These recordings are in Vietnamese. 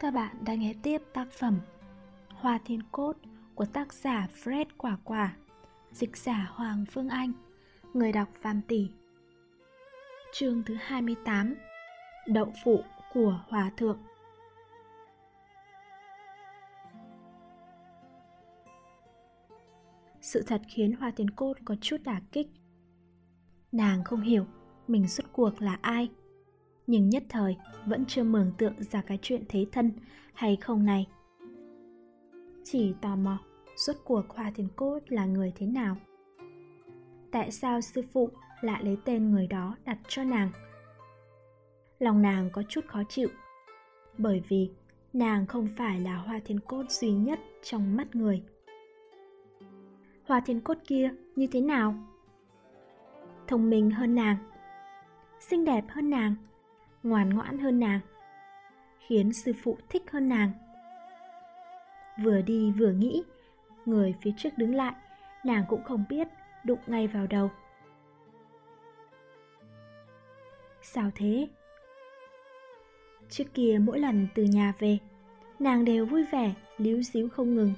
Các bạn đang nghe tiếp tác phẩm Hoa Thiên Cốt của tác giả Fred Quả Quả, Dịch giả Hoàng Phương Anh, Người đọc Phạm Tỷ. Chương thứ 28 Đậu phụ của Hòa Thượng. Sự thật khiến Hoa Thiên Cốt có chút đả kích. Nàng không hiểu mình xuất cuộc là ai nhưng nhất thời vẫn chưa mường tượng ra cái chuyện thế thân hay không này. Chỉ tò mò, suốt cuộc Hoa Thiên Cốt là người thế nào? Tại sao sư phụ lại lấy tên người đó đặt cho nàng? Lòng nàng có chút khó chịu, bởi vì nàng không phải là Hoa Thiên Cốt duy nhất trong mắt người. Hoa Thiên Cốt kia như thế nào? Thông minh hơn nàng, xinh đẹp hơn nàng, ngoan ngoãn hơn nàng, khiến sư phụ thích hơn nàng. Vừa đi vừa nghĩ, người phía trước đứng lại, nàng cũng không biết, đụng ngay vào đầu. Sao thế? Trước kia mỗi lần từ nhà về, nàng đều vui vẻ, líu xíu không ngừng.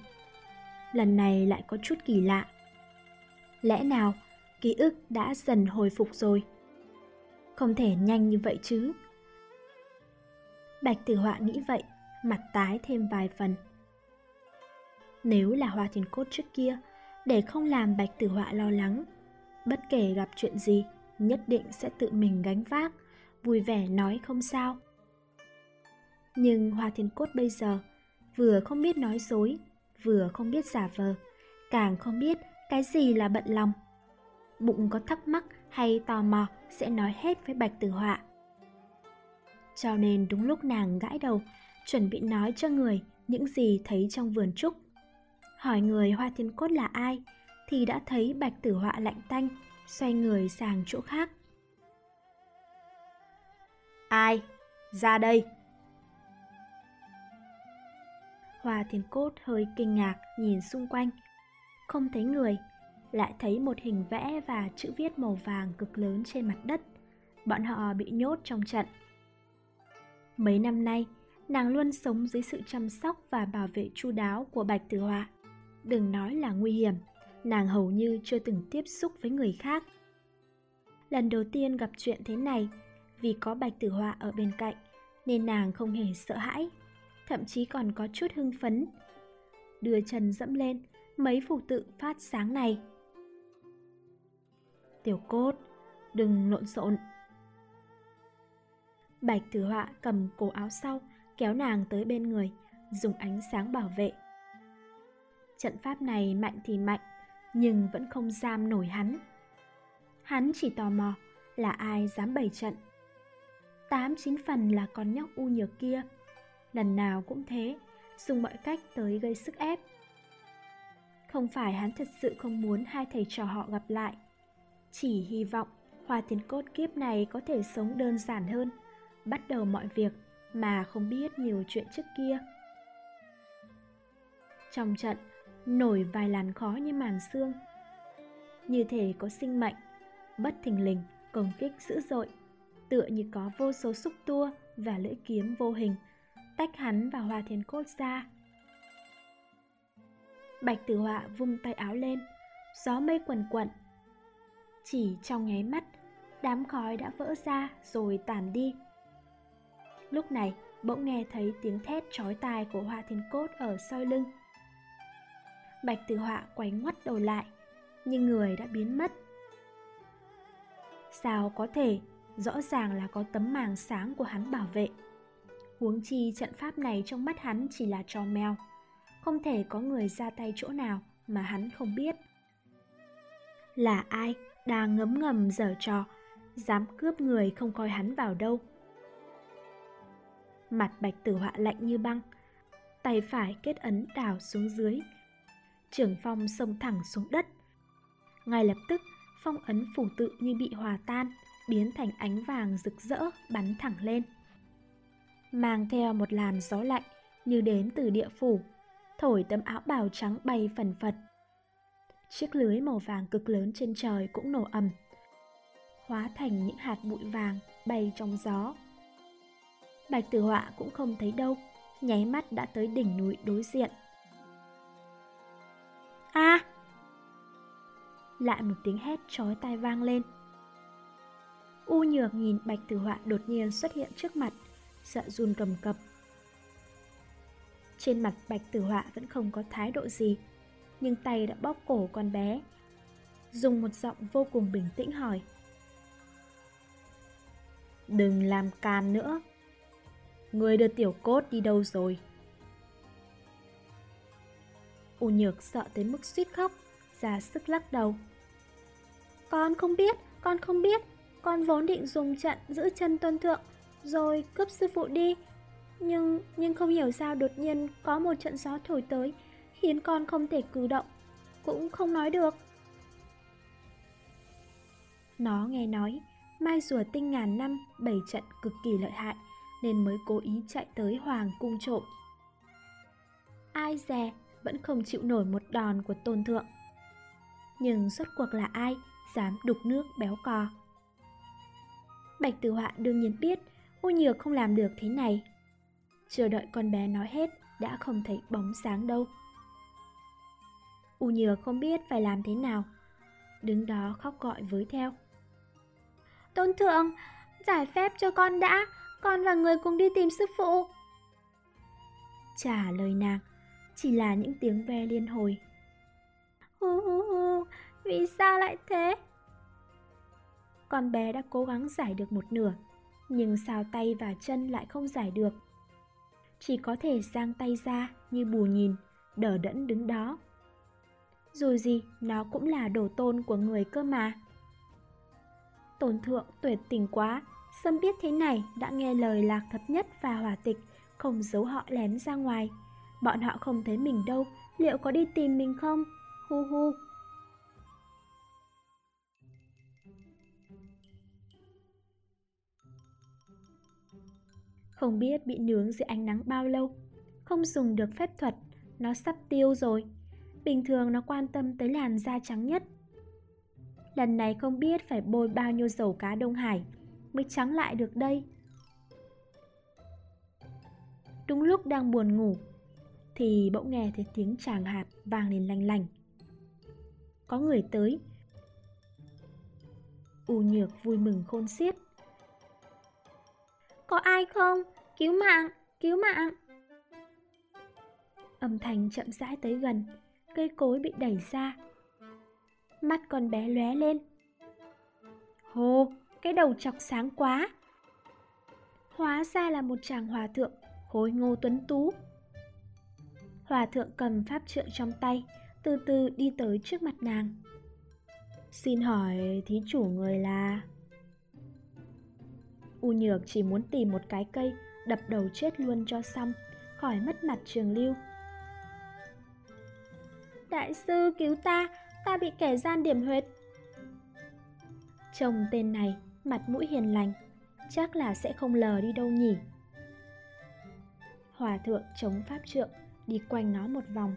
Lần này lại có chút kỳ lạ. Lẽ nào ký ức đã dần hồi phục rồi? Không thể nhanh như vậy chứ. Bạch Tử Họa nghĩ vậy, mặt tái thêm vài phần. Nếu là Hoa Thiên Cốt trước kia, để không làm Bạch Tử Họa lo lắng, bất kể gặp chuyện gì, nhất định sẽ tự mình gánh vác, vui vẻ nói không sao. Nhưng Hoa Thiên Cốt bây giờ vừa không biết nói dối, vừa không biết giả vờ, càng không biết cái gì là bận lòng. Bụng có thắc mắc hay tò mò sẽ nói hết với Bạch Tử Họa cho nên đúng lúc nàng gãi đầu, chuẩn bị nói cho người những gì thấy trong vườn trúc. Hỏi người hoa thiên cốt là ai, thì đã thấy bạch tử họa lạnh tanh, xoay người sang chỗ khác. Ai? Ra đây! Hoa thiên cốt hơi kinh ngạc nhìn xung quanh. Không thấy người, lại thấy một hình vẽ và chữ viết màu vàng cực lớn trên mặt đất. Bọn họ bị nhốt trong trận. Mấy năm nay, nàng luôn sống dưới sự chăm sóc và bảo vệ chu đáo của Bạch Tử Họa. Đừng nói là nguy hiểm, nàng hầu như chưa từng tiếp xúc với người khác. Lần đầu tiên gặp chuyện thế này, vì có Bạch Tử Họa ở bên cạnh, nên nàng không hề sợ hãi, thậm chí còn có chút hưng phấn. Đưa chân dẫm lên, mấy phù tự phát sáng này. Tiểu cốt, đừng lộn xộn. Bạch Tử Họa cầm cổ áo sau, kéo nàng tới bên người, dùng ánh sáng bảo vệ. Trận pháp này mạnh thì mạnh, nhưng vẫn không giam nổi hắn. Hắn chỉ tò mò là ai dám bày trận. Tám chín phần là con nhóc u nhược kia, lần nào cũng thế, dùng mọi cách tới gây sức ép. Không phải hắn thật sự không muốn hai thầy trò họ gặp lại, chỉ hy vọng Hoa Tiến Cốt kiếp này có thể sống đơn giản hơn bắt đầu mọi việc mà không biết nhiều chuyện trước kia. Trong trận, nổi vài làn khó như màn xương. Như thể có sinh mệnh, bất thình lình, công kích dữ dội, tựa như có vô số xúc tua và lưỡi kiếm vô hình, tách hắn và Hoa Thiên Cốt ra. Bạch Tử Họa vung tay áo lên, gió mây quần quận. Chỉ trong nháy mắt, đám khói đã vỡ ra rồi tàn đi. Lúc này, bỗng nghe thấy tiếng thét chói tai của Hoa Thiên Cốt ở sau lưng. Bạch Tử Họa quay ngoắt đầu lại, nhưng người đã biến mất. Sao có thể, rõ ràng là có tấm màng sáng của hắn bảo vệ. Huống chi trận pháp này trong mắt hắn chỉ là trò mèo, không thể có người ra tay chỗ nào mà hắn không biết. Là ai đang ngấm ngầm dở trò, dám cướp người không coi hắn vào đâu. Mặt bạch tử họa lạnh như băng, Tay phải kết ấn đào xuống dưới. Trưởng phong xông thẳng xuống đất. Ngay lập tức, phong ấn phủ tự như bị hòa tan, Biến thành ánh vàng rực rỡ, bắn thẳng lên. Mang theo một làn gió lạnh như đến từ địa phủ, Thổi tấm áo bào trắng bay phần phật. Chiếc lưới màu vàng cực lớn trên trời cũng nổ ầm, Hóa thành những hạt bụi vàng bay trong gió. Bạch Tử Họa cũng không thấy đâu, nháy mắt đã tới đỉnh núi đối diện. A! Lại một tiếng hét chói tai vang lên. U nhược nhìn bạch tử họa đột nhiên xuất hiện trước mặt, sợ run cầm cập. Trên mặt bạch tử họa vẫn không có thái độ gì, nhưng tay đã bóp cổ con bé. Dùng một giọng vô cùng bình tĩnh hỏi. Đừng làm can nữa. Người đưa tiểu cốt đi đâu rồi? U nhược sợ tới mức suýt khóc, ra sức lắc đầu. Con không biết, con không biết, con vốn định dùng trận giữ chân tuân thượng, rồi cướp sư phụ đi. Nhưng, nhưng không hiểu sao đột nhiên có một trận gió thổi tới, khiến con không thể cử động, cũng không nói được. Nó nghe nói, mai rùa tinh ngàn năm bảy trận cực kỳ lợi hại, nên mới cố ý chạy tới hoàng cung trộm. Ai dè, vẫn không chịu nổi một đòn của tôn thượng. Nhưng rốt cuộc là ai dám đục nước béo cò? Bạch Tử Họa đương nhiên biết U Nhược không làm được thế này. Chờ đợi con bé nói hết đã không thấy bóng sáng đâu. U Nhược không biết phải làm thế nào. Đứng đó khóc gọi với theo. Tôn thượng, giải phép cho con đã, con và người cùng đi tìm sư phụ. Trả lời nàng, chỉ là những tiếng ve liên hồi. Hu hu hu, vì sao lại thế? Con bé đã cố gắng giải được một nửa, nhưng sao tay và chân lại không giải được. Chỉ có thể giang tay ra như bù nhìn, đỡ đẫn đứng đó. Dù gì, nó cũng là đồ tôn của người cơ mà. Tổn thượng tuyệt tình quá, Sâm biết thế này đã nghe lời lạc thập nhất và hỏa tịch, không giấu họ lén ra ngoài. Bọn họ không thấy mình đâu, liệu có đi tìm mình không? Hu hu. Không biết bị nướng dưới ánh nắng bao lâu, không dùng được phép thuật, nó sắp tiêu rồi. Bình thường nó quan tâm tới làn da trắng nhất. Lần này không biết phải bôi bao nhiêu dầu cá Đông Hải mới trắng lại được đây. Đúng lúc đang buồn ngủ, thì bỗng nghe thấy tiếng tràng hạt vang lên lanh lành. Có người tới. U nhược vui mừng khôn xiết. Có ai không? Cứu mạng! Cứu mạng! Âm thanh chậm rãi tới gần, cây cối bị đẩy ra. Mắt con bé lóe lên. Hồ, cái đầu chọc sáng quá. Hóa ra là một chàng hòa thượng, hối ngô tuấn tú, Hòa thượng cầm pháp trượng trong tay, từ từ đi tới trước mặt nàng. Xin hỏi thí chủ người là... U nhược chỉ muốn tìm một cái cây, đập đầu chết luôn cho xong, khỏi mất mặt trường lưu. Đại sư cứu ta, ta bị kẻ gian điểm huyệt. Chồng tên này, mặt mũi hiền lành, chắc là sẽ không lờ đi đâu nhỉ. Hòa thượng chống pháp trượng, đi quanh nó một vòng,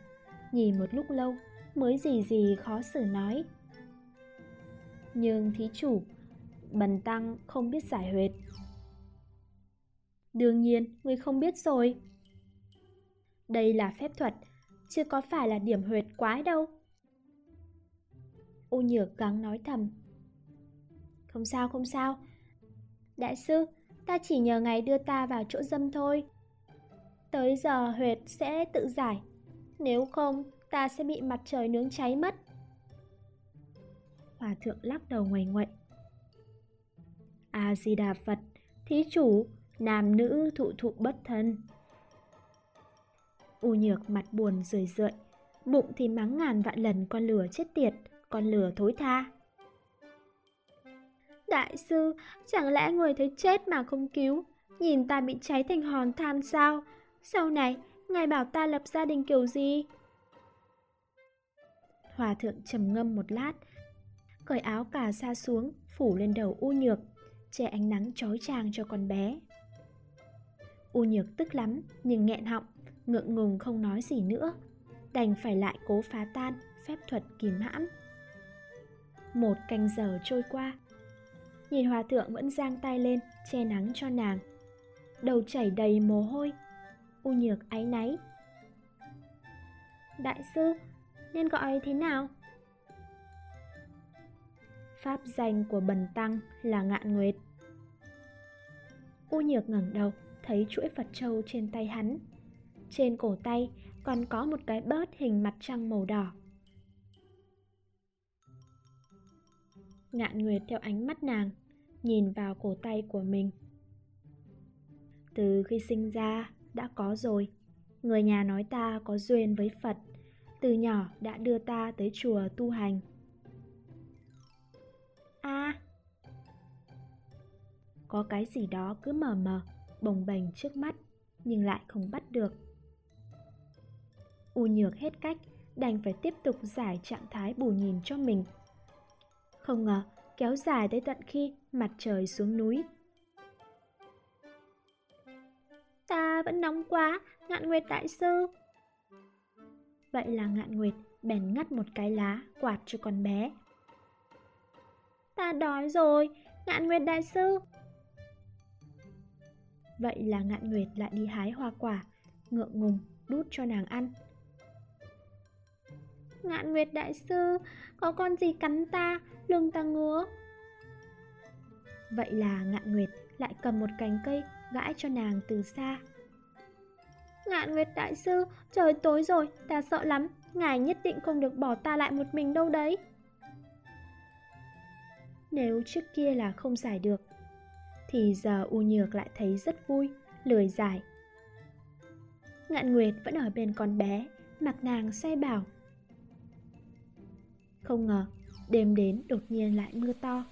nhìn một lúc lâu mới gì gì khó xử nói. Nhưng thí chủ, bần tăng không biết giải huyệt. Đương nhiên, người không biết rồi. Đây là phép thuật, chưa có phải là điểm huyệt quái đâu. Ô nhược gắng nói thầm. Không sao, không sao. Đại sư, ta chỉ nhờ ngài đưa ta vào chỗ dâm thôi. Tới giờ huyệt sẽ tự giải. Nếu không ta sẽ bị mặt trời nướng cháy mất. Hòa thượng lắc đầu ngoài ngoậy A-di-đà Phật Thí chủ Nam nữ thụ thụ bất thân. U nhược mặt buồn rười rượi Bụng thì mắng ngàn vạn lần con lửa chết tiệt Con lửa thối tha. Đại sư Chẳng lẽ người thấy chết mà không cứu Nhìn ta bị cháy thành hòn than sao sau này, ngài bảo ta lập gia đình kiểu gì? Hòa thượng trầm ngâm một lát, cởi áo cà sa xuống, phủ lên đầu U Nhược, che ánh nắng chói chang cho con bé. U Nhược tức lắm, nhưng nghẹn họng, ngượng ngùng không nói gì nữa, đành phải lại cố phá tan phép thuật kìm hãm. Một canh giờ trôi qua, nhìn hòa thượng vẫn giang tay lên che nắng cho nàng. Đầu chảy đầy mồ hôi, U nhược áy náy Đại sư, nên gọi thế nào? Pháp danh của bần tăng là ngạn nguyệt U nhược ngẩng đầu thấy chuỗi Phật Châu trên tay hắn Trên cổ tay còn có một cái bớt hình mặt trăng màu đỏ Ngạn Nguyệt theo ánh mắt nàng Nhìn vào cổ tay của mình. Từ khi sinh ra đã có rồi. Người nhà nói ta có duyên với Phật Từ nhỏ đã đưa ta tới chùa tu hành. A. À, Có cái gì đó cứ mờ mờ Bồng bềnh trước mắt Nhưng lại không bắt được. U nhược hết cách Đành phải tiếp tục giải trạng thái bù nhìn cho mình. Không ngờ kéo dài tới tận khi mặt trời xuống núi Ta vẫn nóng quá, ngạn nguyệt đại sư. Vậy là ngạn nguyệt bèn ngắt một cái lá quạt cho con bé. Ta đói rồi, ngạn nguyệt đại sư. Vậy là ngạn nguyệt lại đi hái hoa quả, ngượng ngùng đút cho nàng ăn. Ngạn nguyệt đại sư, có con gì cắn ta, lưng ta ngứa. Vậy là ngạn nguyệt lại cầm một cành cây gãi cho nàng từ xa. Ngạn Nguyệt Đại Sư, trời tối rồi, ta sợ lắm, ngài nhất định không được bỏ ta lại một mình đâu đấy. Nếu trước kia là không giải được, thì giờ U Nhược lại thấy rất vui, lười giải. Ngạn Nguyệt vẫn ở bên con bé, mặc nàng say bảo. Không ngờ, đêm đến đột nhiên lại mưa to.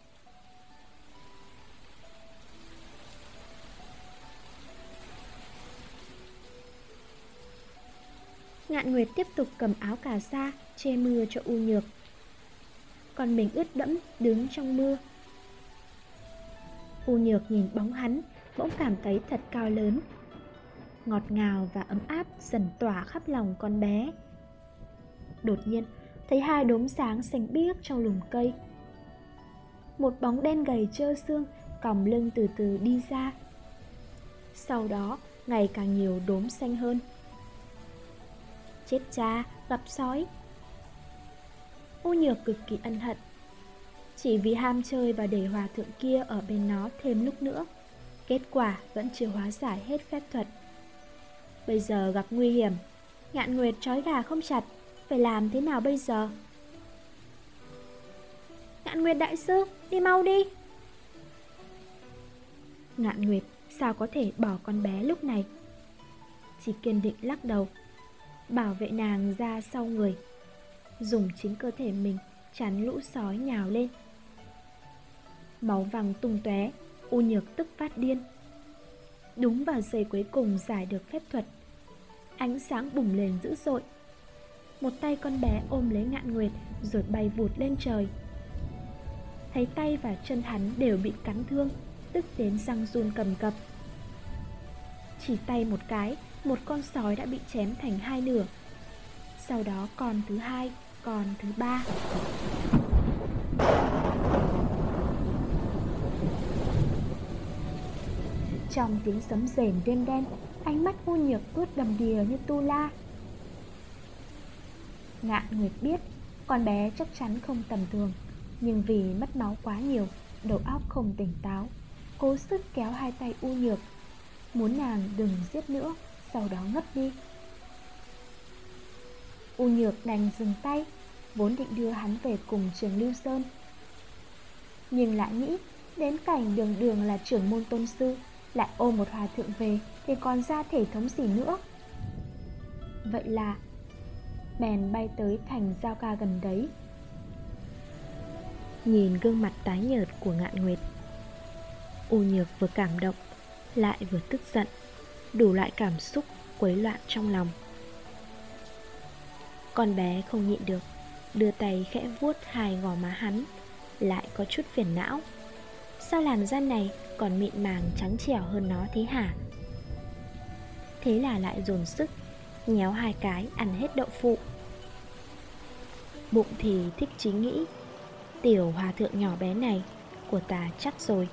Ngạn Nguyệt tiếp tục cầm áo cà sa che mưa cho U Nhược. Còn mình ướt đẫm đứng trong mưa. U Nhược nhìn bóng hắn, bỗng cảm thấy thật cao lớn. Ngọt ngào và ấm áp dần tỏa khắp lòng con bé. Đột nhiên, thấy hai đốm sáng xanh biếc trong lùm cây. Một bóng đen gầy trơ xương còng lưng từ từ đi ra. Sau đó, ngày càng nhiều đốm xanh hơn. Chết cha, gặp sói U nhược cực kỳ ân hận Chỉ vì ham chơi và để hòa thượng kia ở bên nó thêm lúc nữa Kết quả vẫn chưa hóa giải hết phép thuật Bây giờ gặp nguy hiểm Ngạn Nguyệt trói gà không chặt phải làm thế nào bây giờ? Ngạn Nguyệt đại sư, Đi mau đi. Ngạn Nguyệt, sao có thể bỏ con bé lúc này? Chỉ kiên định lắc đầu, bảo vệ nàng ra sau người, dùng chính cơ thể mình chắn lũ sói nhào lên. Máu vàng tung tóe, u nhược tức phát điên. Đúng vào giây cuối cùng giải được phép thuật, ánh sáng bùng lên dữ dội một tay con bé ôm lấy ngạn nguyệt rồi bay vụt lên trời thấy tay và chân hắn đều bị cắn thương tức đến răng run cầm cập chỉ tay một cái một con sói đã bị chém thành hai nửa. Sau đó con thứ hai, con thứ ba. Trong tiếng sấm rền đêm đen, ánh mắt u nhược ướt đầm đìa như tu la. Ngạn Nguyệt biết, con bé chắc chắn không tầm thường, nhưng vì mất máu quá nhiều, đầu óc không tỉnh táo, cố sức kéo hai tay u nhược, muốn nàng đừng giết nữa sau đó ngất đi. U Nhược đành dừng tay Vốn định đưa hắn về cùng trường Lưu Sơn. Nhưng lại nghĩ Đến cảnh đường đường là trưởng môn tôn sư Lại ôm một hòa thượng về Thì còn ra thể thống gì nữa? Vậy là Bèn bay tới thành giao ca gần đấy. Nhìn gương mặt tái nhợt của ngạn nguyệt, U Nhược vừa cảm động, Lại vừa tức giận, đủ loại cảm xúc quấy loạn trong lòng. Con bé không nhịn được, đưa tay khẽ vuốt hai gò má hắn, lại có chút phiền não. Sao làn da này còn mịn màng trắng trẻo hơn nó thế hả? Thế là lại dồn sức, nhéo hai cái ăn hết đậu phụ bụng thì thích trí nghĩ. Tiểu hòa thượng nhỏ bé này, của ta chắc rồi.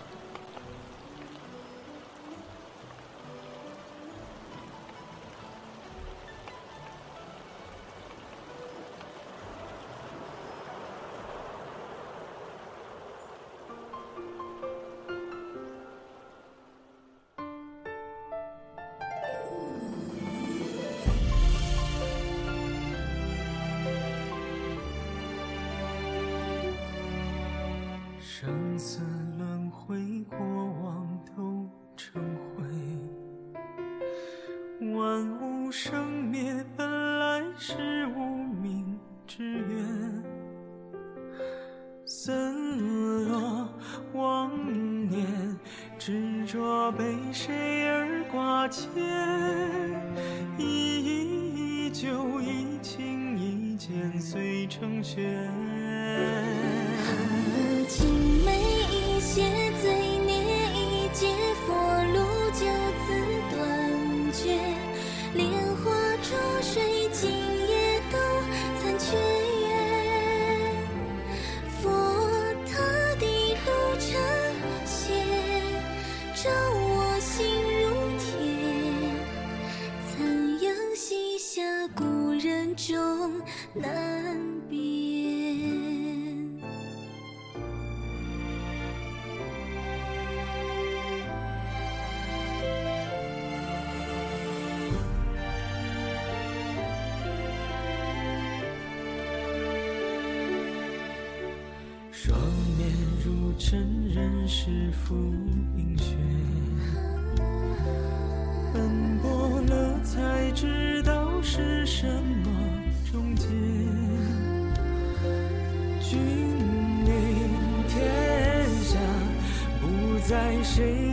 生死谁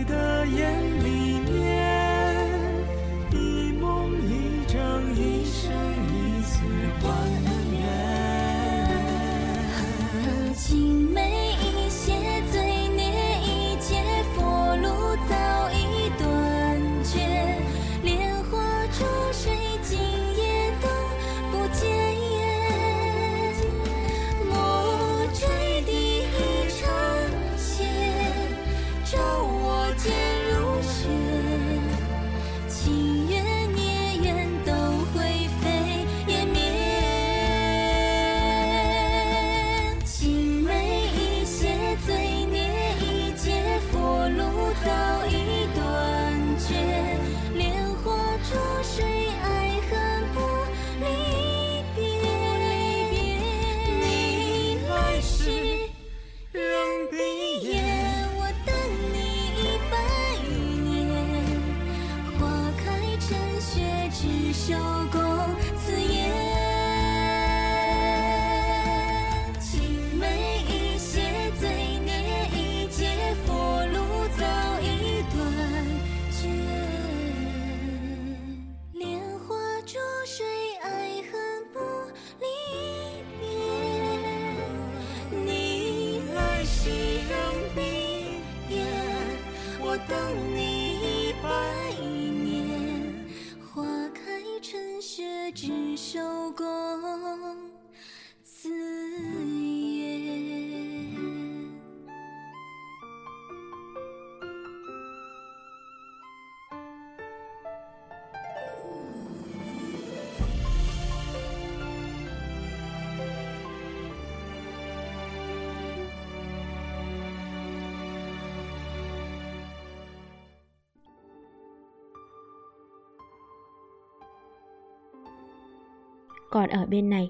Còn ở bên này,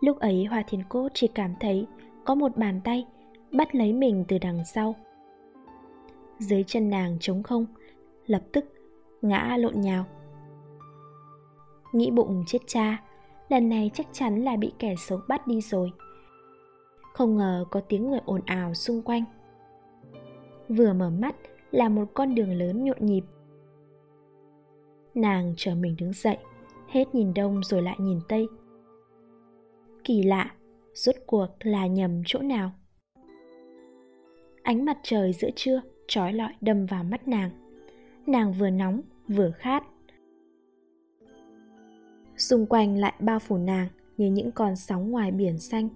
lúc ấy Hoa Thiên Cốt chỉ cảm thấy có một bàn tay bắt lấy mình từ đằng sau. Dưới chân nàng trống không, lập tức ngã lộn nhào. Nghĩ bụng chết cha, lần này chắc chắn là bị kẻ xấu bắt đi rồi. Không ngờ có tiếng người ồn ào xung quanh. Vừa mở mắt là một con đường lớn nhộn nhịp. Nàng trở mình đứng dậy, hết nhìn đông rồi lại nhìn tây. Kỳ lạ, rốt cuộc là nhầm chỗ nào? Ánh mặt trời giữa trưa trói lọi đâm vào mắt nàng. Nàng vừa nóng vừa khát. Xung quanh lại bao phủ nàng như những con sóng ngoài biển xanh.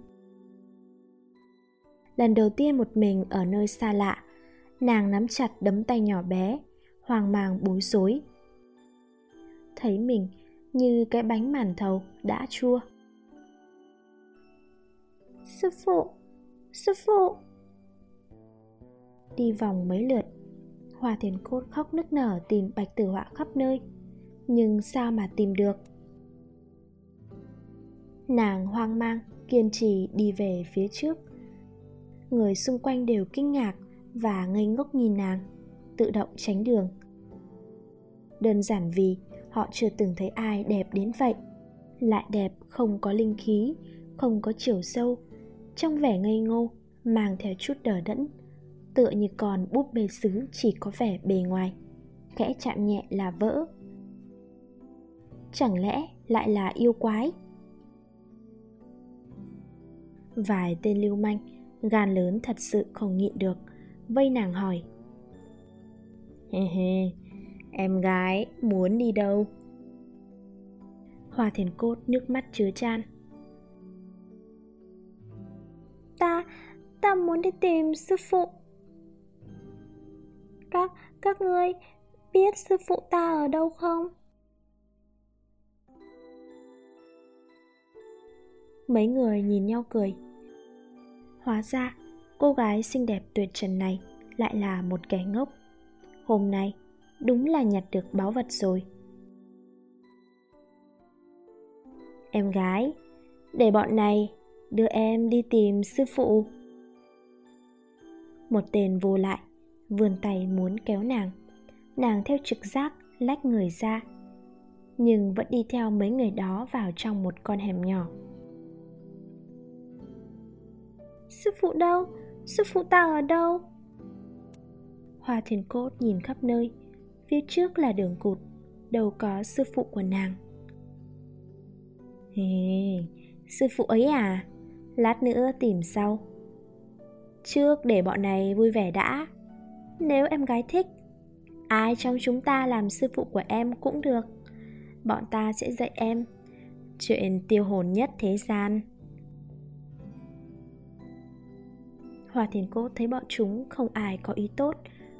Lần đầu tiên một mình ở nơi xa lạ, nàng nắm chặt đấm tay nhỏ bé, hoang mang bối rối. Thấy mình như cái bánh màn thầu đã chua. Sư phụ, sư phụ. Đi vòng mấy lượt, Hoa Thiền Cốt khóc nức nở tìm bạch tử họa khắp nơi, nhưng sao mà tìm được? Nàng hoang mang, kiên trì đi về phía trước. người xung quanh đều kinh ngạc và ngây ngốc nhìn nàng tự động tránh đường đơn giản vì họ chưa từng thấy ai đẹp đến vậy. Lại đẹp không có linh khí, không có chiều sâu, trong vẻ ngây ngô, mang theo chút đờ đẫn, tựa như còn búp bê sứ chỉ có vẻ bề ngoài, khẽ chạm nhẹ là vỡ. Chẳng lẽ lại là yêu quái? Vài tên lưu manh, gan lớn thật sự không nhịn được, vây nàng hỏi. Hê hê em gái muốn đi đâu? Hoa thiền cốt nước mắt chứa chan. Ta ta muốn đi tìm sư phụ. Các các ngươi biết sư phụ ta ở đâu không? Mấy người nhìn nhau cười. Hóa ra, cô gái xinh đẹp tuyệt trần này lại là một kẻ ngốc. Hôm nay đúng là nhặt được báu vật rồi. Em gái để bọn này đưa em đi tìm sư phụ. Một tên vô lại vươn tay muốn kéo nàng. Nàng theo trực giác lách người ra nhưng vẫn đi theo mấy người đó vào trong một con hẻm nhỏ. Sư phụ đâu? Sư phụ ta ở đâu? Hoa thiền cốt nhìn khắp nơi phía trước là đường cụt đâu có sư phụ của nàng. Hề, sư phụ ấy à? Lát nữa tìm sau. Trước để bọn này vui vẻ đã. Nếu em gái thích ai trong chúng ta làm sư phụ của em cũng được. Bọn ta sẽ dạy em chuyện tiêu hồn nhất thế gian. Hòa thiền cốt thấy bọn chúng không ai có ý tốt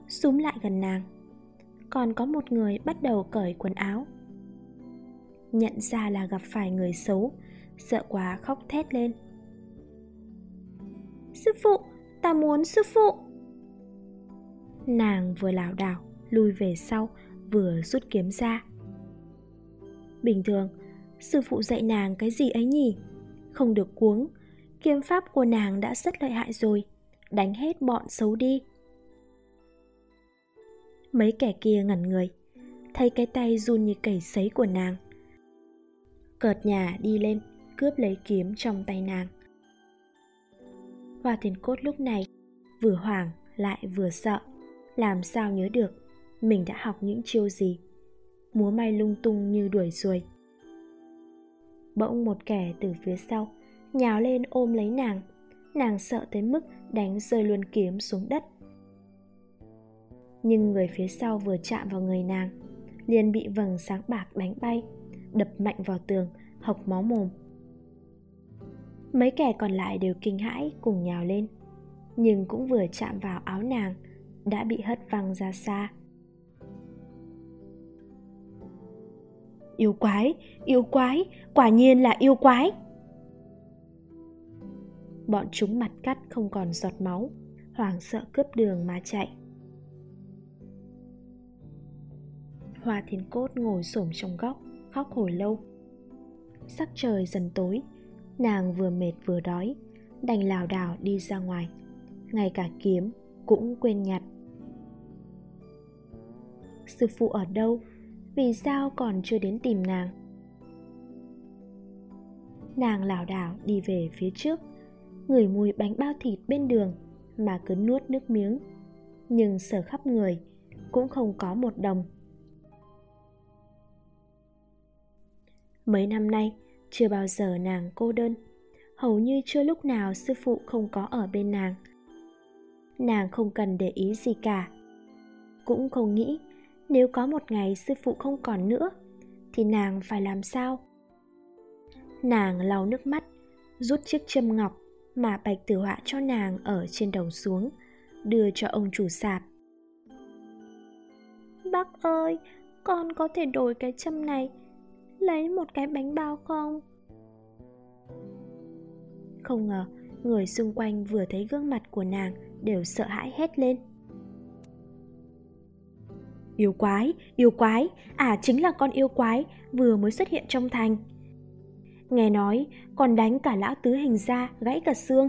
súm lại gần nàng còn có một người bắt đầu cởi quần áo. Nhận ra là gặp phải người xấu, sợ quá khóc thét lên. Sư phụ, ta muốn sư phụ. Nàng vừa lảo đảo lui về sau, vừa rút kiếm ra. Bình thường, sư phụ dạy nàng cái gì ấy nhỉ? Không được cuống, kiếm pháp của nàng đã rất lợi hại rồi, đánh hết bọn xấu đi mấy kẻ kia ngẩn người thấy cái tay run như cầy sấy của nàng. Cợt nhà đi lên, cướp lấy kiếm trong tay nàng. Hoa Thiên cốt lúc này vừa hoảng lại vừa sợ, làm sao nhớ được mình đã học những chiêu gì. Múa may lung tung như đuổi ruồi bỗng một kẻ từ phía sau nhào lên ôm lấy nàng. Nàng sợ tới mức đánh rơi luôn kiếm xuống đất nhưng người phía sau vừa chạm vào người nàng, liền bị vầng sáng bạc đánh bay, đập mạnh vào tường, hộc máu mồm. Mấy kẻ còn lại đều kinh hãi cùng nhào lên, nhưng cũng vừa chạm vào áo nàng, đã bị hất văng ra xa. Yêu quái yêu quái, quả nhiên là yêu quái! Bọn chúng mặt cắt không còn giọt máu, hoảng sợ cướp đường mà chạy. Hoa thiên cốt ngồi xổm trong góc, khóc hồi lâu. Sắc trời dần tối, nàng vừa mệt vừa đói, đành lảo đảo đi ra ngoài. Ngay cả kiếm cũng quên nhặt. Sư phụ ở đâu? Vì sao còn chưa đến tìm nàng? Nàng lảo đảo đi về phía trước. Ngửi mùi bánh bao thịt bên đường mà cứ nuốt nước miếng. Nhưng sở khắp người cũng không có một đồng. Mấy năm nay, chưa bao giờ nàng cô đơn. Hầu như chưa lúc nào sư phụ không có ở bên nàng. Nàng không cần để ý gì cả. Cũng không nghĩ, nếu có một ngày sư phụ không còn nữa, thì nàng phải làm sao? Nàng lau nước mắt, rút chiếc châm ngọc mà bạch tử họa cho nàng ở trên đầu xuống, đưa cho ông chủ sạp. Bác ơi, con có thể đổi cái châm này lấy một cái bánh bao không? Không ngờ, người xung quanh vừa thấy gương mặt của nàng đều sợ hãi hét lên. Yêu quái yêu quái à chính là con yêu quái, vừa mới xuất hiện trong thành. Nghe nói còn đánh cả lão tứ hình ra, gãy cả xương.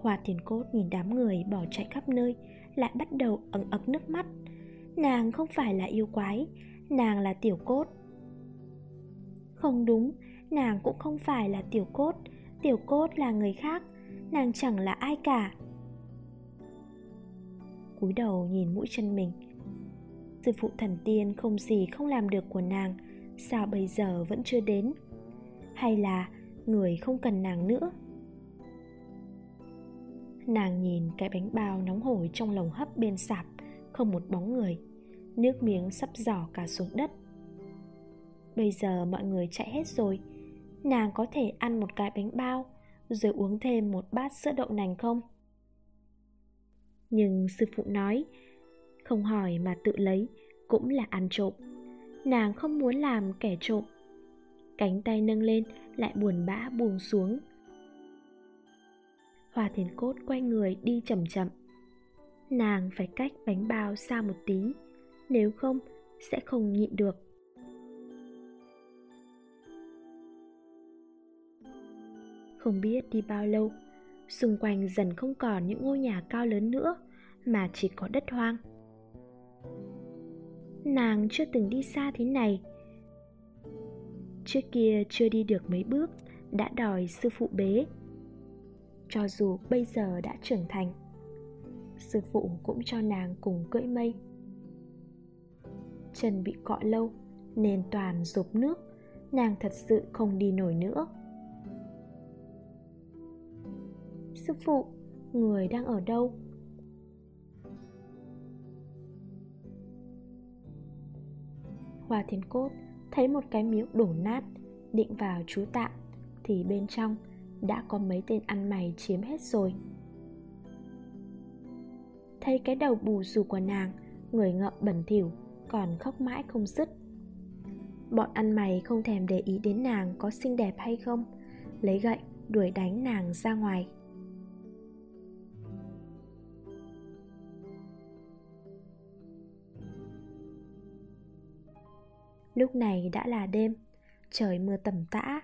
Hoa tiền cốt nhìn đám người bỏ chạy khắp nơi, Lại bắt đầu ẩn ực nước mắt. Nàng không phải là yêu quái, Nàng là tiểu cốt. Không đúng, Nàng cũng không phải là tiểu cốt Tiểu cốt là người khác, Nàng chẳng là ai cả. Cúi đầu nhìn mũi chân mình. Sư phụ thần tiên không gì không làm được của nàng, sao bây giờ vẫn chưa đến? Hay là người không cần nàng nữa? Nàng nhìn cái bánh bao nóng hổi trong lồng hấp bên sạp, không một bóng người nước miếng sắp giỏ cả xuống đất. Bây giờ mọi người chạy hết rồi, nàng có thể ăn một cái bánh bao rồi uống thêm một bát sữa đậu nành không? Nhưng sư phụ nói, không hỏi mà tự lấy, cũng là ăn trộm. Nàng không muốn làm kẻ trộm. Cánh tay nâng lên, lại buồn bã buông xuống. Hoa thiền cốt quay người đi chậm chậm. Nàng phải cách bánh bao xa một tí nếu không, sẽ không nhịn được. Không biết đi bao lâu, xung quanh dần không còn những ngôi nhà cao lớn nữa, mà chỉ có đất hoang. Nàng chưa từng đi xa thế này. Trước kia chưa đi được mấy bước, đã đòi sư phụ bế. Cho dù bây giờ đã trưởng thành, sư phụ cũng cho nàng cùng cưỡi mây chân bị cọ lâu, nên toàn rụp nước, nàng thật sự không đi nổi nữa. Sư phụ, người đang ở đâu? Hoa Thiên Cốt thấy một cái miếu đổ nát, định vào trú tạm, thì bên trong đã có mấy tên ăn mày chiếm hết rồi. Thấy cái đầu bù xù của nàng, người ngậm bẩn thỉu còn khóc mãi không dứt. Bọn ăn mày không thèm để ý đến nàng có xinh đẹp hay không, lấy gậy đuổi đánh nàng ra ngoài. Lúc này đã là đêm, Trời mưa tầm tã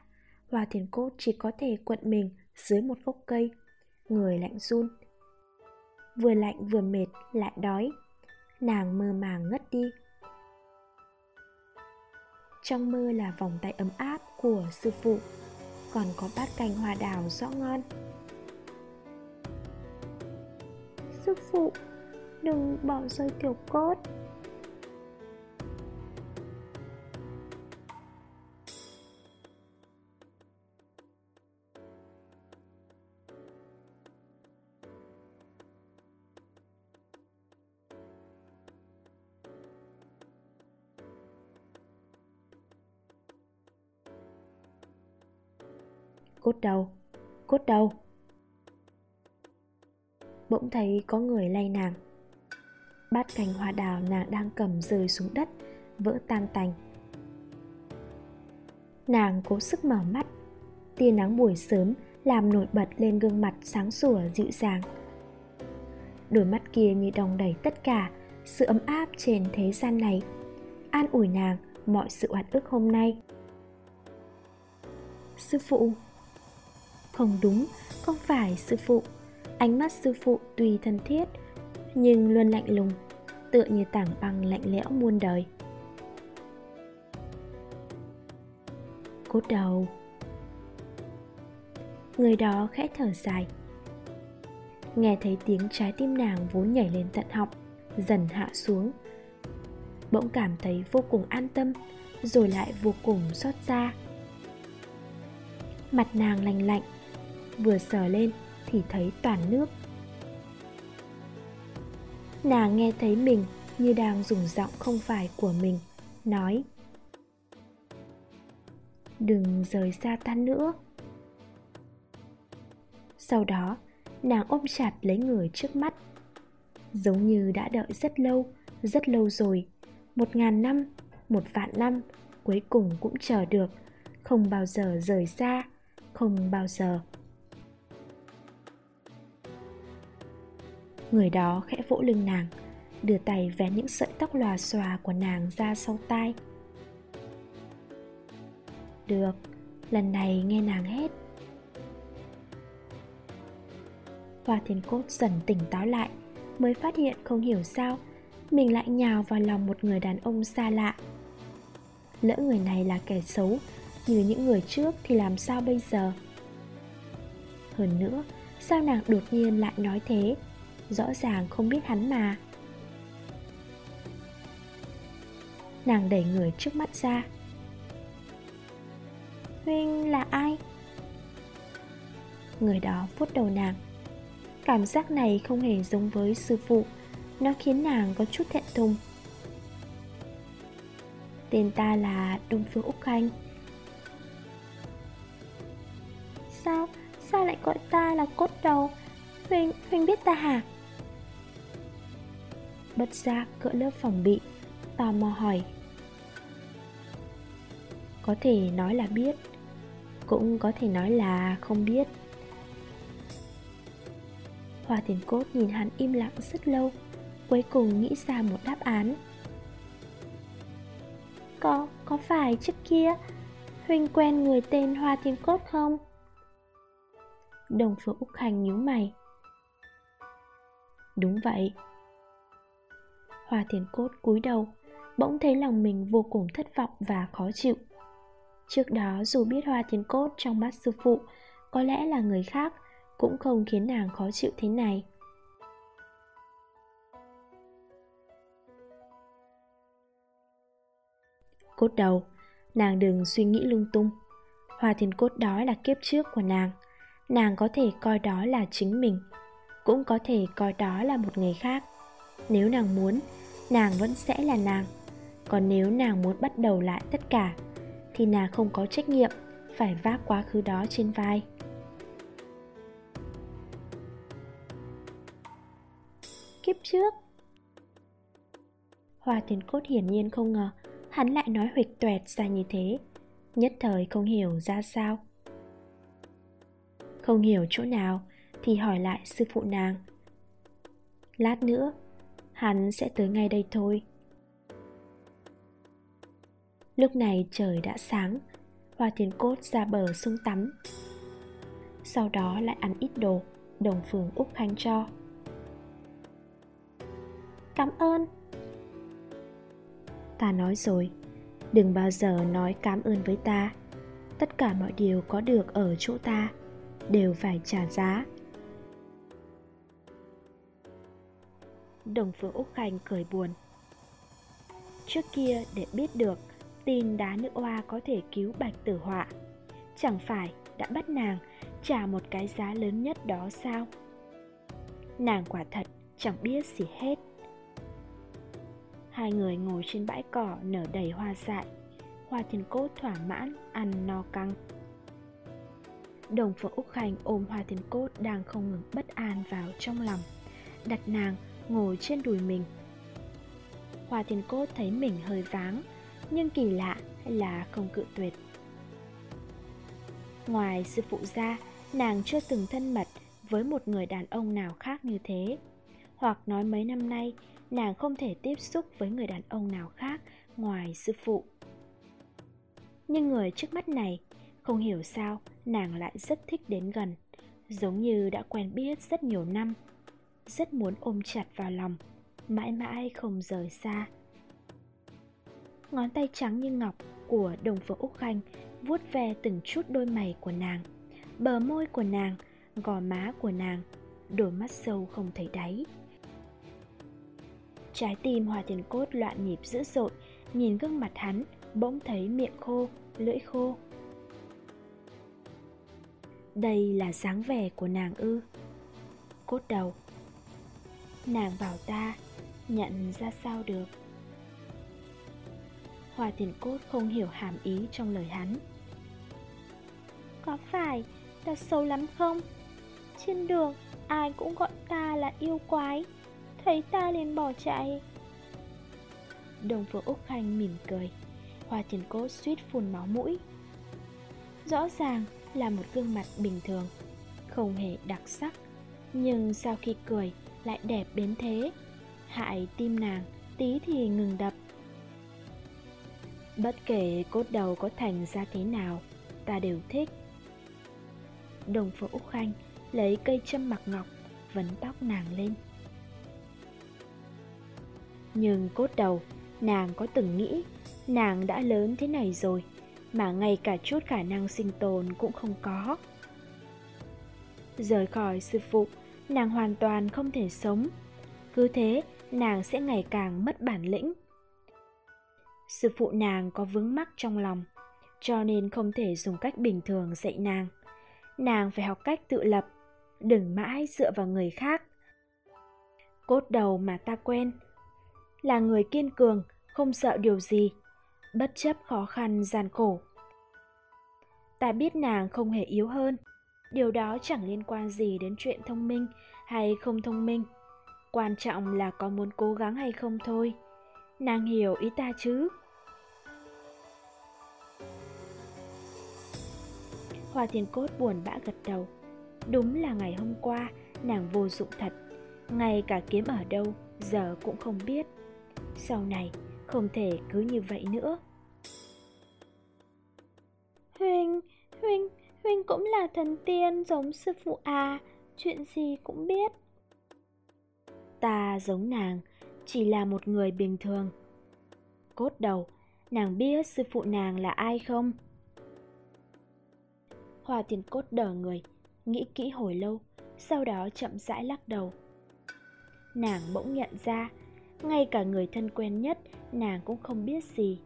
Hoa thiền cốt chỉ có thể quận mình Dưới một gốc cây, Người lạnh run. Vừa lạnh vừa mệt lại đói, Nàng mơ màng ngất đi. Trong mơ là vòng tay ấm áp của sư phụ. Còn có bát canh hoa đào rõ ngon. Sư phụ, Đừng bỏ rơi tiểu cốt. Cốt đâu? Cốt đâu? Bỗng thấy có người lay nàng. Bát cành hoa đào nàng đang cầm rơi xuống đất, Vỡ tan tành. Nàng cố sức mở mắt. Tia nắng buổi sớm làm nổi bật lên gương mặt sáng sủa dịu dàng. Đôi mắt kia như đong đầy tất cả sự ấm áp trên thế gian này. An ủi nàng mọi sự oan ức hôm nay. Sư phụ không đúng, không phải sư phụ? Ánh mắt sư phụ tuy thân thiết Nhưng luôn lạnh lùng Tựa như tảng băng lạnh lẽo muôn đời. Cốt đầu. Người đó khẽ thở dài. Nghe thấy tiếng trái tim nàng vốn nhảy lên tận họng Dần hạ xuống. Bỗng cảm thấy vô cùng an tâm Rồi lại vô cùng xót xa. Mặt nàng lành lạnh vừa sờ lên thì thấy toàn nước. Nàng nghe thấy mình như đang dùng giọng không phải của mình, nói, đừng rời xa ta nữa. Sau đó, nàng ôm chặt lấy người trước mắt. Giống như đã đợi rất lâu rất lâu rồi, một ngàn năm, một vạn năm, cuối cùng cũng chờ được, không bao giờ rời xa, không bao giờ Người đó khẽ vỗ lưng nàng Đưa tay vén những sợi tóc lòa xòa của nàng ra sau tai. Được, lần này nghe nàng hết Hoa Thiên Cốt dần tỉnh táo lại Mới phát hiện không hiểu sao Mình lại nhào vào lòng một người đàn ông xa lạ. Lỡ người này là kẻ xấu Như những người trước thì làm sao bây giờ? Hơn nữa Sao nàng đột nhiên lại nói thế? Rõ ràng không biết hắn mà. Nàng đẩy người trước mắt ra. Huynh là ai? Người đó vuốt đầu nàng. Cảm giác này không hề giống với sư phụ. Nó khiến nàng có chút thẹn thùng. Tên ta là Đông Phương Úc Khanh. Sao, sao lại gọi ta là cốt đầu? Huynh, Huynh biết ta hả? Bất giác cỡ lớp phòng bị Tò mò hỏi. Có thể nói là biết Cũng có thể nói là không biết. Hoa tiền cốt nhìn hắn im lặng rất lâu Cuối cùng nghĩ ra một đáp án. Có, có phải trước kia Huynh quen người tên Hoa tiền cốt không? Đồng phượng Úc Hành nhíu mày. Đúng vậy Hoa thiền cốt cúi đầu, Bỗng thấy lòng mình vô cùng thất vọng và khó chịu. Trước đó, dù biết Hoa thiền cốt trong mắt sư phụ Có lẽ là người khác, cũng không khiến nàng khó chịu thế này. Cốt đầu, nàng đừng suy nghĩ lung tung. Hoa thiên cốt đó là kiếp trước của nàng. Nàng có thể coi đó là chính mình, cũng có thể coi đó là một người khác. Nếu nàng muốn nàng vẫn sẽ là nàng. Còn nếu nàng muốn bắt đầu lại tất cả, thì nàng không có trách nhiệm phải vác quá khứ đó trên vai. Kiếp trước. Hoa tiền cốt hiển nhiên không ngờ, Hắn lại nói huỵch toẹt ra như thế. Nhất thời không hiểu ra sao. Không hiểu chỗ nào Thì hỏi lại sư phụ nàng. Lát nữa Hắn sẽ tới ngay đây thôi. Lúc này trời đã sáng, Hoa thiên cốt ra bờ sung tắm. Sau đó lại ăn ít đồ, Đồng phường Úc Khanh cho. Cảm ơn. Ta nói rồi, Đừng bao giờ nói cảm ơn với ta. Tất cả mọi điều có được ở chỗ ta Đều phải trả giá. Đồng phương Úc Khanh cười buồn. Trước kia để biết được tin đá nữ oa có thể cứu bạch tử họa. Chẳng phải đã bắt nàng trả một cái giá lớn nhất đó sao? Nàng quả thật chẳng biết gì hết. Hai người ngồi trên bãi cỏ nở đầy hoa dại. Hoa thiên cốt thỏa mãn, ăn no căng. Đồng phượng Úc Khanh ôm hoa thiên cốt đang không ngừng bất an vào trong lòng. Đặt nàng ngồi trên đùi mình. Hoa thiên cốt thấy mình hơi váng Nhưng kỳ lạ là không cự tuyệt. Ngoài sư phụ ra, nàng chưa từng thân mật với một người đàn ông nào khác như thế. Hoặc nói mấy năm nay nàng không thể tiếp xúc với người đàn ông nào khác ngoài sư phụ. Nhưng người trước mắt này không hiểu sao nàng lại rất thích đến gần giống như đã quen biết rất nhiều năm rất muốn ôm chặt vào lòng mãi mãi không rời xa ngón tay trắng như ngọc của đồng phượng úc khanh vuốt ve từng chút đôi mày của nàng bờ môi của nàng gò má của nàng đôi mắt sâu không thấy đáy Trái tim Hòa Tiền Cốt loạn nhịp dữ dội, nhìn gương mặt hắn, bỗng thấy miệng khô, lưỡi khô. Đây là dáng vẻ của nàng ư. Cốt đầu. Nàng bảo ta, nhận ra sao được. Hòa Tiền Cốt không hiểu hàm ý trong lời hắn. Có phải ta xấu lắm không? Trên đường ai cũng gọi ta là yêu quái Thấy ta liền bỏ chạy Đồng phương Úc Khanh mỉm cười Hoa tiền cốt suýt phun máu mũi Rõ ràng là một gương mặt bình thường Không hề đặc sắc Nhưng sau khi cười lại đẹp đến thế. Hại tim nàng, tí thì ngừng đập. Bất kể cốt đầu có thành ra thế nào, Ta đều thích. Đồng phương Úc Khanh lấy cây châm mặc ngọc, vấn tóc nàng lên. Nhưng cốt đầu, nàng có từng nghĩ, nàng đã lớn thế này rồi, mà ngay cả chút khả năng sinh tồn cũng không có. Rời khỏi sư phụ nàng hoàn toàn không thể sống. Cứ thế, nàng sẽ ngày càng mất bản lĩnh. Sư phụ nàng có vướng mắc trong lòng, cho nên không thể dùng cách bình thường dạy nàng. Nàng phải học cách tự lập, đừng mãi dựa vào người khác. Cốt đầu mà ta quen, là người kiên cường, không sợ điều gì, bất chấp khó khăn gian khổ. Ta biết nàng không hề yếu hơn điều đó chẳng liên quan gì đến chuyện thông minh hay không thông minh. Quan trọng là có muốn cố gắng hay không thôi. Nàng hiểu ý ta chứ? Hoa thiên cốt buồn bã gật đầu. Đúng là ngày hôm qua, nàng vô dụng thật. Ngay cả kiếm ở đâu, giờ cũng không biết. Sau này, không thể cứ như vậy nữa. Huynh huynh huynh cũng là thần tiên giống sư phụ à chuyện gì cũng biết. Ta giống nàng, chỉ là một người bình thường. Cốt đầu, nàng biết sư phụ nàng là ai không? Hoa tiền cốt đờ người, nghĩ kỹ hồi lâu, sau đó chậm rãi lắc đầu. Nàng bỗng nhận ra, ngay cả người thân quen nhất, nàng cũng không biết gì.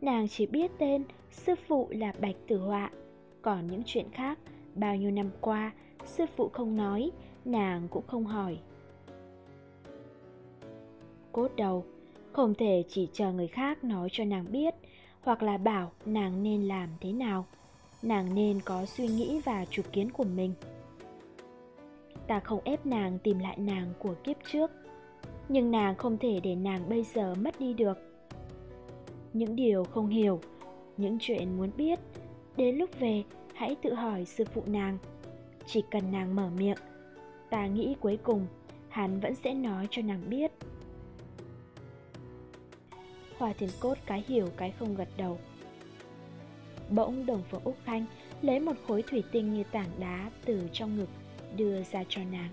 Nàng chỉ biết tên sư phụ là bạch tử họa còn những chuyện khác. Bao nhiêu năm qua, sư phụ không nói, nàng cũng không hỏi. Cốt đầu, không thể chỉ chờ người khác nói cho nàng biết, hoặc là bảo nàng nên làm thế nào. Nàng nên có suy nghĩ và chủ kiến của mình. Ta không ép nàng tìm lại nàng của kiếp trước, nhưng nàng không thể để nàng bây giờ mất đi được. Những điều không hiểu, những chuyện muốn biết đến lúc về, hãy tự hỏi sư phụ nàng. Chỉ cần nàng mở miệng, ta nghĩ cuối cùng hắn vẫn sẽ nói cho nàng biết. Hòa thiên cốt cái hiểu cái không gật đầu. Bỗng đồng phượng úc khanh lấy một khối thủy tinh như tảng đá từ trong ngực đưa ra cho nàng.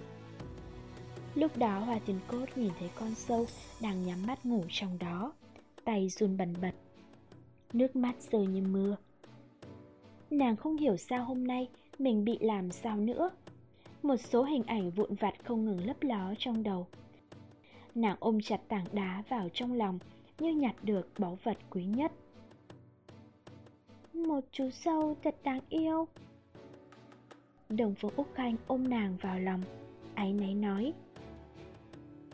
Lúc đó hòa thiên cốt nhìn thấy con sâu đang nhắm mắt ngủ trong đó, tay run bần bật. Nước mắt rơi như mưa nàng không hiểu sao hôm nay mình bị làm sao nữa. Một số hình ảnh vụn vặt không ngừng lấp ló trong đầu. Nàng ôm chặt tảng đá vào trong lòng như nhặt được báu vật quý nhất. Một chú sâu thật đáng yêu. Đồng phố úc khanh ôm nàng vào lòng, áy náy nói,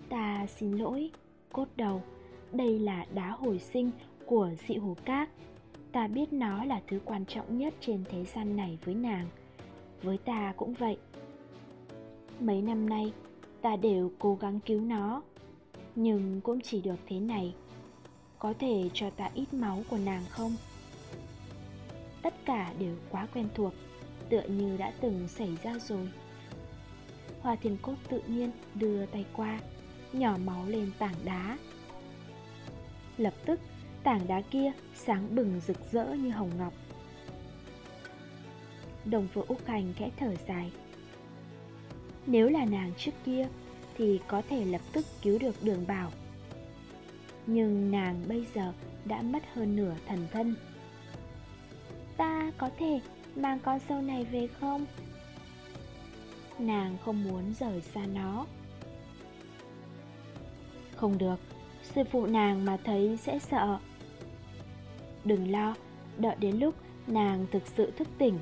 ta xin lỗi, cốt đầu, đây là đá hồi sinh của dị hồ cát ta biết nó là thứ quan trọng nhất trên thế gian này với nàng. Với ta cũng vậy. Mấy năm nay, ta đều cố gắng cứu nó, nhưng cũng chỉ được thế này. Có thể cho ta ít máu của nàng không? Tất cả đều quá quen thuộc, tựa như đã từng xảy ra rồi. Hoa thiên cốt tự nhiên đưa tay qua, nhỏ máu lên tảng đá. Lập tức tảng đá kia sáng bừng rực rỡ như hồng ngọc. Đồng phượng úc hành khẽ thở dài. Nếu là nàng trước kia thì có thể lập tức cứu được đường bảo. Nhưng nàng bây giờ đã mất hơn nửa thần thân. Ta có thể mang con sâu này về không? Nàng không muốn rời xa nó. Không được, sư phụ nàng mà thấy sẽ sợ đừng lo, đợi đến lúc nàng thực sự thức tỉnh,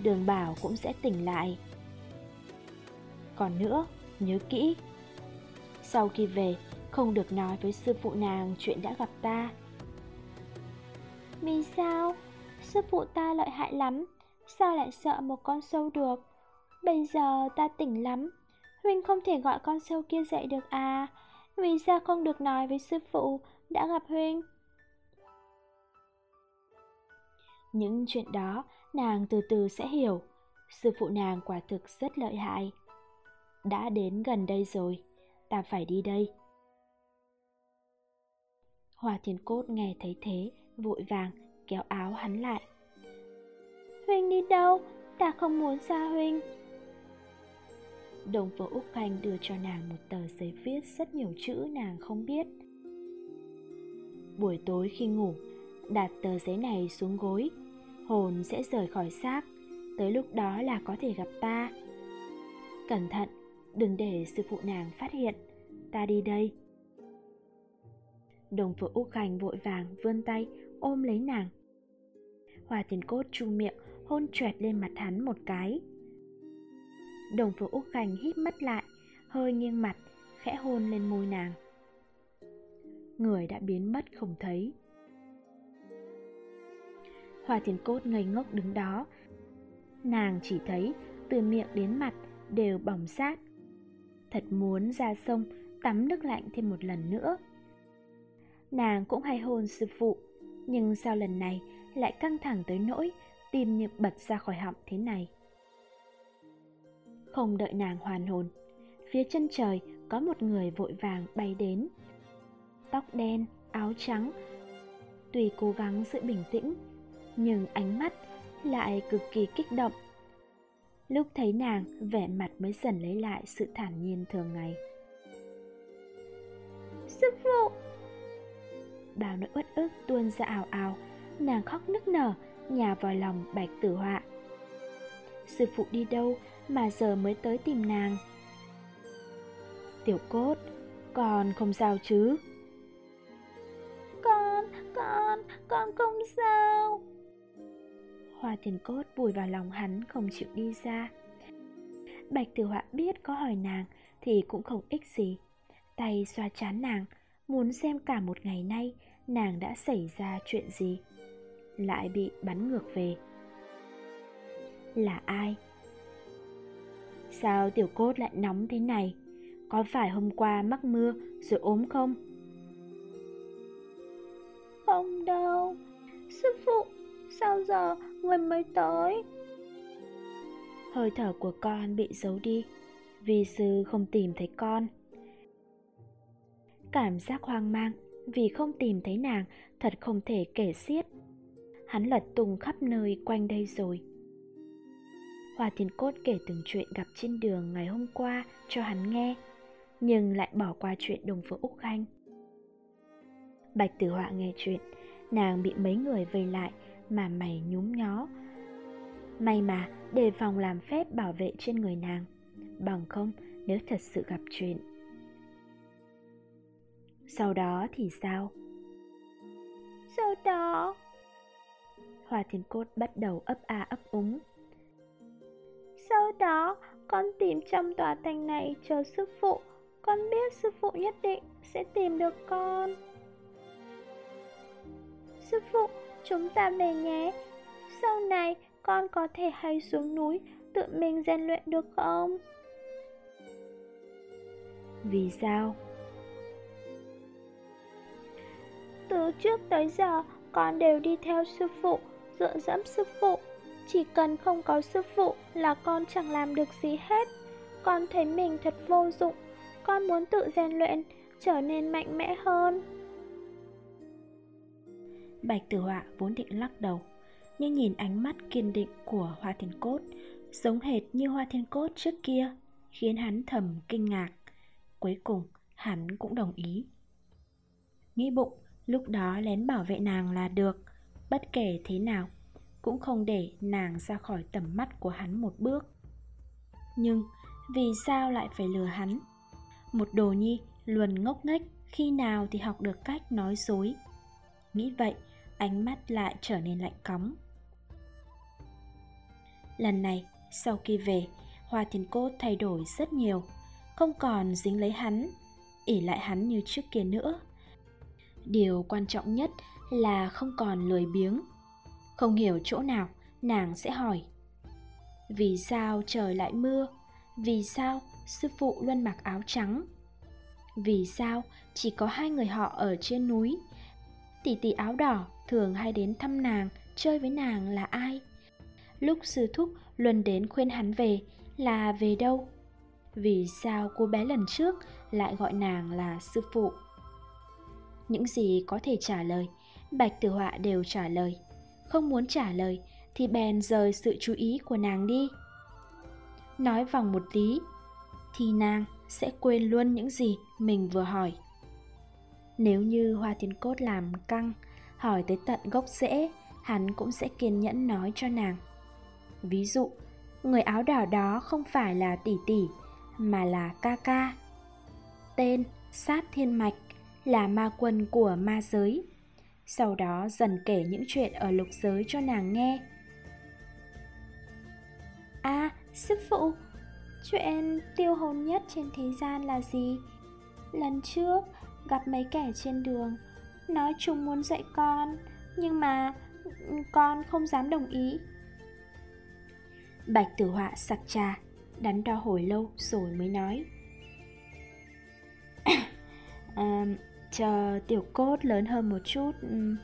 đường bảo cũng sẽ tỉnh lại. Còn nữa, nhớ kỹ, sau khi về, không được nói với sư phụ nàng chuyện đã gặp ta. Vì sao? Sư phụ ta lợi hại lắm, sao lại sợ một con sâu được? Bây giờ ta tỉnh lắm, huynh không thể gọi con sâu kia dậy được à? Vì sao không được nói với sư phụ đã gặp huynh? Những chuyện đó nàng từ từ sẽ hiểu. Sư phụ nàng quả thực rất lợi hại. Đã đến gần đây rồi ta phải đi đây. Hòa thiên cốt nghe thấy thế vội vàng kéo áo hắn lại. Huynh đi đâu? Ta không muốn xa huynh Đồng phố Úc Khanh đưa cho nàng một tờ giấy viết rất nhiều chữ nàng không biết. Buổi tối khi ngủ, đặt tờ giấy này xuống gối, hồn sẽ rời khỏi xác, tới lúc đó là có thể gặp ta. Cẩn thận, đừng để sư phụ nàng phát hiện, ta đi đây. Đồng Phượng Úc Khanh vội vàng vươn tay ôm lấy nàng. Hòa tiền cốt chu miệng hôn choẹt lên mặt hắn một cái. Đồng Phượng Úc Khanh hít mắt lại, hơi nghiêng mặt, khẽ hôn lên môi nàng. Người đã biến mất không thấy. Hoa Thiên Cốt ngây ngốc đứng đó. Nàng chỉ thấy từ miệng đến mặt đều bỏng sát. Thật muốn ra sông tắm nước lạnh thêm một lần nữa. Nàng cũng hay hôn sư phụ, nhưng sao lần này lại căng thẳng tới nỗi tim như bật ra khỏi họng thế này. Không đợi nàng hoàn hồn, phía chân trời có một người vội vàng bay đến. Tóc đen, áo trắng, tùy cố gắng giữ bình tĩnh, nhưng ánh mắt lại cực kỳ kích động. Lúc thấy nàng, vẻ mặt mới dần lấy lại sự thản nhiên thường ngày. Sư phụ! Bao nỗi uất ức tuôn ra ảo ảo, nàng khóc nức nở, nhà vào lòng bạch tử họa. Sư phụ đi đâu mà giờ mới tới tìm nàng? Tiểu cốt, con không sao chứ? Con, con, con không sao. Hoa tiền cốt vùi vào lòng hắn không chịu đi ra. Bạch tử họa biết có hỏi nàng thì cũng không ích gì. Tay xoa chán nàng, muốn xem cả một ngày nay nàng đã xảy ra chuyện gì. Lại bị bắn ngược về. Là ai? Sao tiểu cốt lại nóng thế này? Có phải hôm qua mắc mưa rồi ốm không? Không đâu. Sư phụ sao giờ? Người mới tới. Hơi thở của con bị giấu đi. Vì sư không tìm thấy con. Cảm giác hoang mang, vì không tìm thấy nàng, thật không thể kể xiết. Hắn lật tung khắp nơi quanh đây rồi. Hoa thiên cốt kể từng chuyện gặp trên đường ngày hôm qua cho hắn nghe, nhưng lại bỏ qua chuyện đồng phương úc khanh. Bạch tử họa nghe chuyện, nàng bị mấy người vây lại mà mày nhúm nhó may mà đề phòng làm phép bảo vệ trên người nàng bằng không nếu thật sự gặp chuyện sau đó thì sao sau đó Hoa Thiên Cốt bắt đầu ấp a ấp úng. Sau đó, con tìm trong tòa thành này chờ sư phụ. Con biết sư phụ nhất định sẽ tìm được con. Sư phụ, chúng ta về nhé. Sau này, con có thể hay xuống núi tự mình rèn luyện được không? Vì sao? Từ trước tới giờ, con đều đi theo sư phụ dựa dẫm sư phụ Chỉ cần không có sư phụ là con chẳng làm được gì hết Con thấy mình thật vô dụng Con muốn tự rèn luyện, trở nên mạnh mẽ hơn Bạch tử họa vốn định lắc đầu, Nhưng nhìn ánh mắt kiên định của Hoa Thiên Cốt, Giống hệt như Hoa Thiên Cốt trước kia, Khiến hắn thầm kinh ngạc. Cuối cùng, hắn cũng đồng ý. Nghĩ bụng, lúc đó lén bảo vệ nàng là được, bất kể thế nào, cũng không để nàng ra khỏi tầm mắt của hắn một bước. Nhưng vì sao lại phải lừa hắn? Một đồ nhi luồn ngốc nghếch, khi nào thì học được cách nói dối? Nghĩ vậy ánh mắt lại trở nên lạnh cóng. Lần này, sau khi về, hoa thiên cốt thay đổi rất nhiều, không còn dính lấy hắn ỉ lại hắn như trước kia nữa. Điều quan trọng nhất là không còn lười biếng, không hiểu chỗ nào nàng sẽ hỏi. Vì sao trời lại mưa? Vì sao sư phụ luôn mặc áo trắng? Vì sao chỉ có hai người họ ở trên núi? Tỷ tỷ áo đỏ thường hay đến thăm nàng, chơi với nàng là ai? Lúc sư thúc luôn đến khuyên hắn về là về đâu? Vì sao cô bé lần trước lại gọi nàng là sư phụ? Những gì có thể trả lời, Bạch Tử Họa đều trả lời. Không muốn trả lời thì bèn rời sự chú ý của nàng đi. Nói vòng một tí thì nàng sẽ quên luôn những gì mình vừa hỏi. Nếu như Hoa Thiên Cốt làm căng, hỏi tới tận gốc rễ, hắn cũng sẽ kiên nhẫn nói cho nàng. Ví dụ, người áo đỏ đó không phải là tỷ tỷ, mà là ca ca. Tên Sát Thiên Mạch là ma quân của ma giới. Sau đó dần kể những chuyện ở lục giới cho nàng nghe. À, sư phụ, chuyện tiêu hồn nhất trên thế gian là gì? Lần trước, gặp mấy kẻ trên đường, nói chúng muốn dạy con, nhưng mà con không dám đồng ý. Bạch tử họa sặc trà, đắn đo hồi lâu rồi mới nói. à, chờ tiểu cốt lớn hơn một chút, ừ,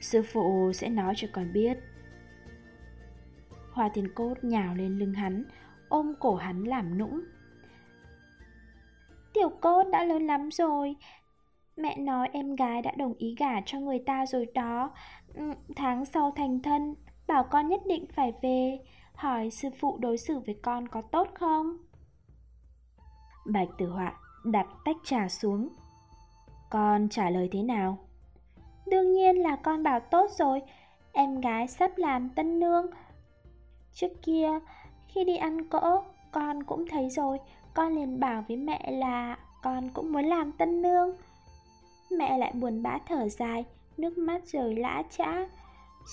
sư phụ sẽ nói cho con biết. Hoa tiền cốt nhào lên lưng hắn, ôm cổ hắn làm nũng. Tiểu cốt đã lớn lắm rồi, Mẹ nói em gái đã đồng ý gả cho người ta rồi đó. Ừ, Tháng sau thành thân Bảo con nhất định phải về. Hỏi sư phụ đối xử với con có tốt không? Bạch tử họa đặt tách trà xuống. Con trả lời thế nào? Đương nhiên là con bảo tốt rồi. Em gái sắp làm tân nương. Trước kia Khi đi ăn cỗ Con cũng thấy rồi. Con liền bảo với mẹ là Con cũng muốn làm tân nương Mẹ lại buồn bã thở dài, Nước mắt rơi lã chã.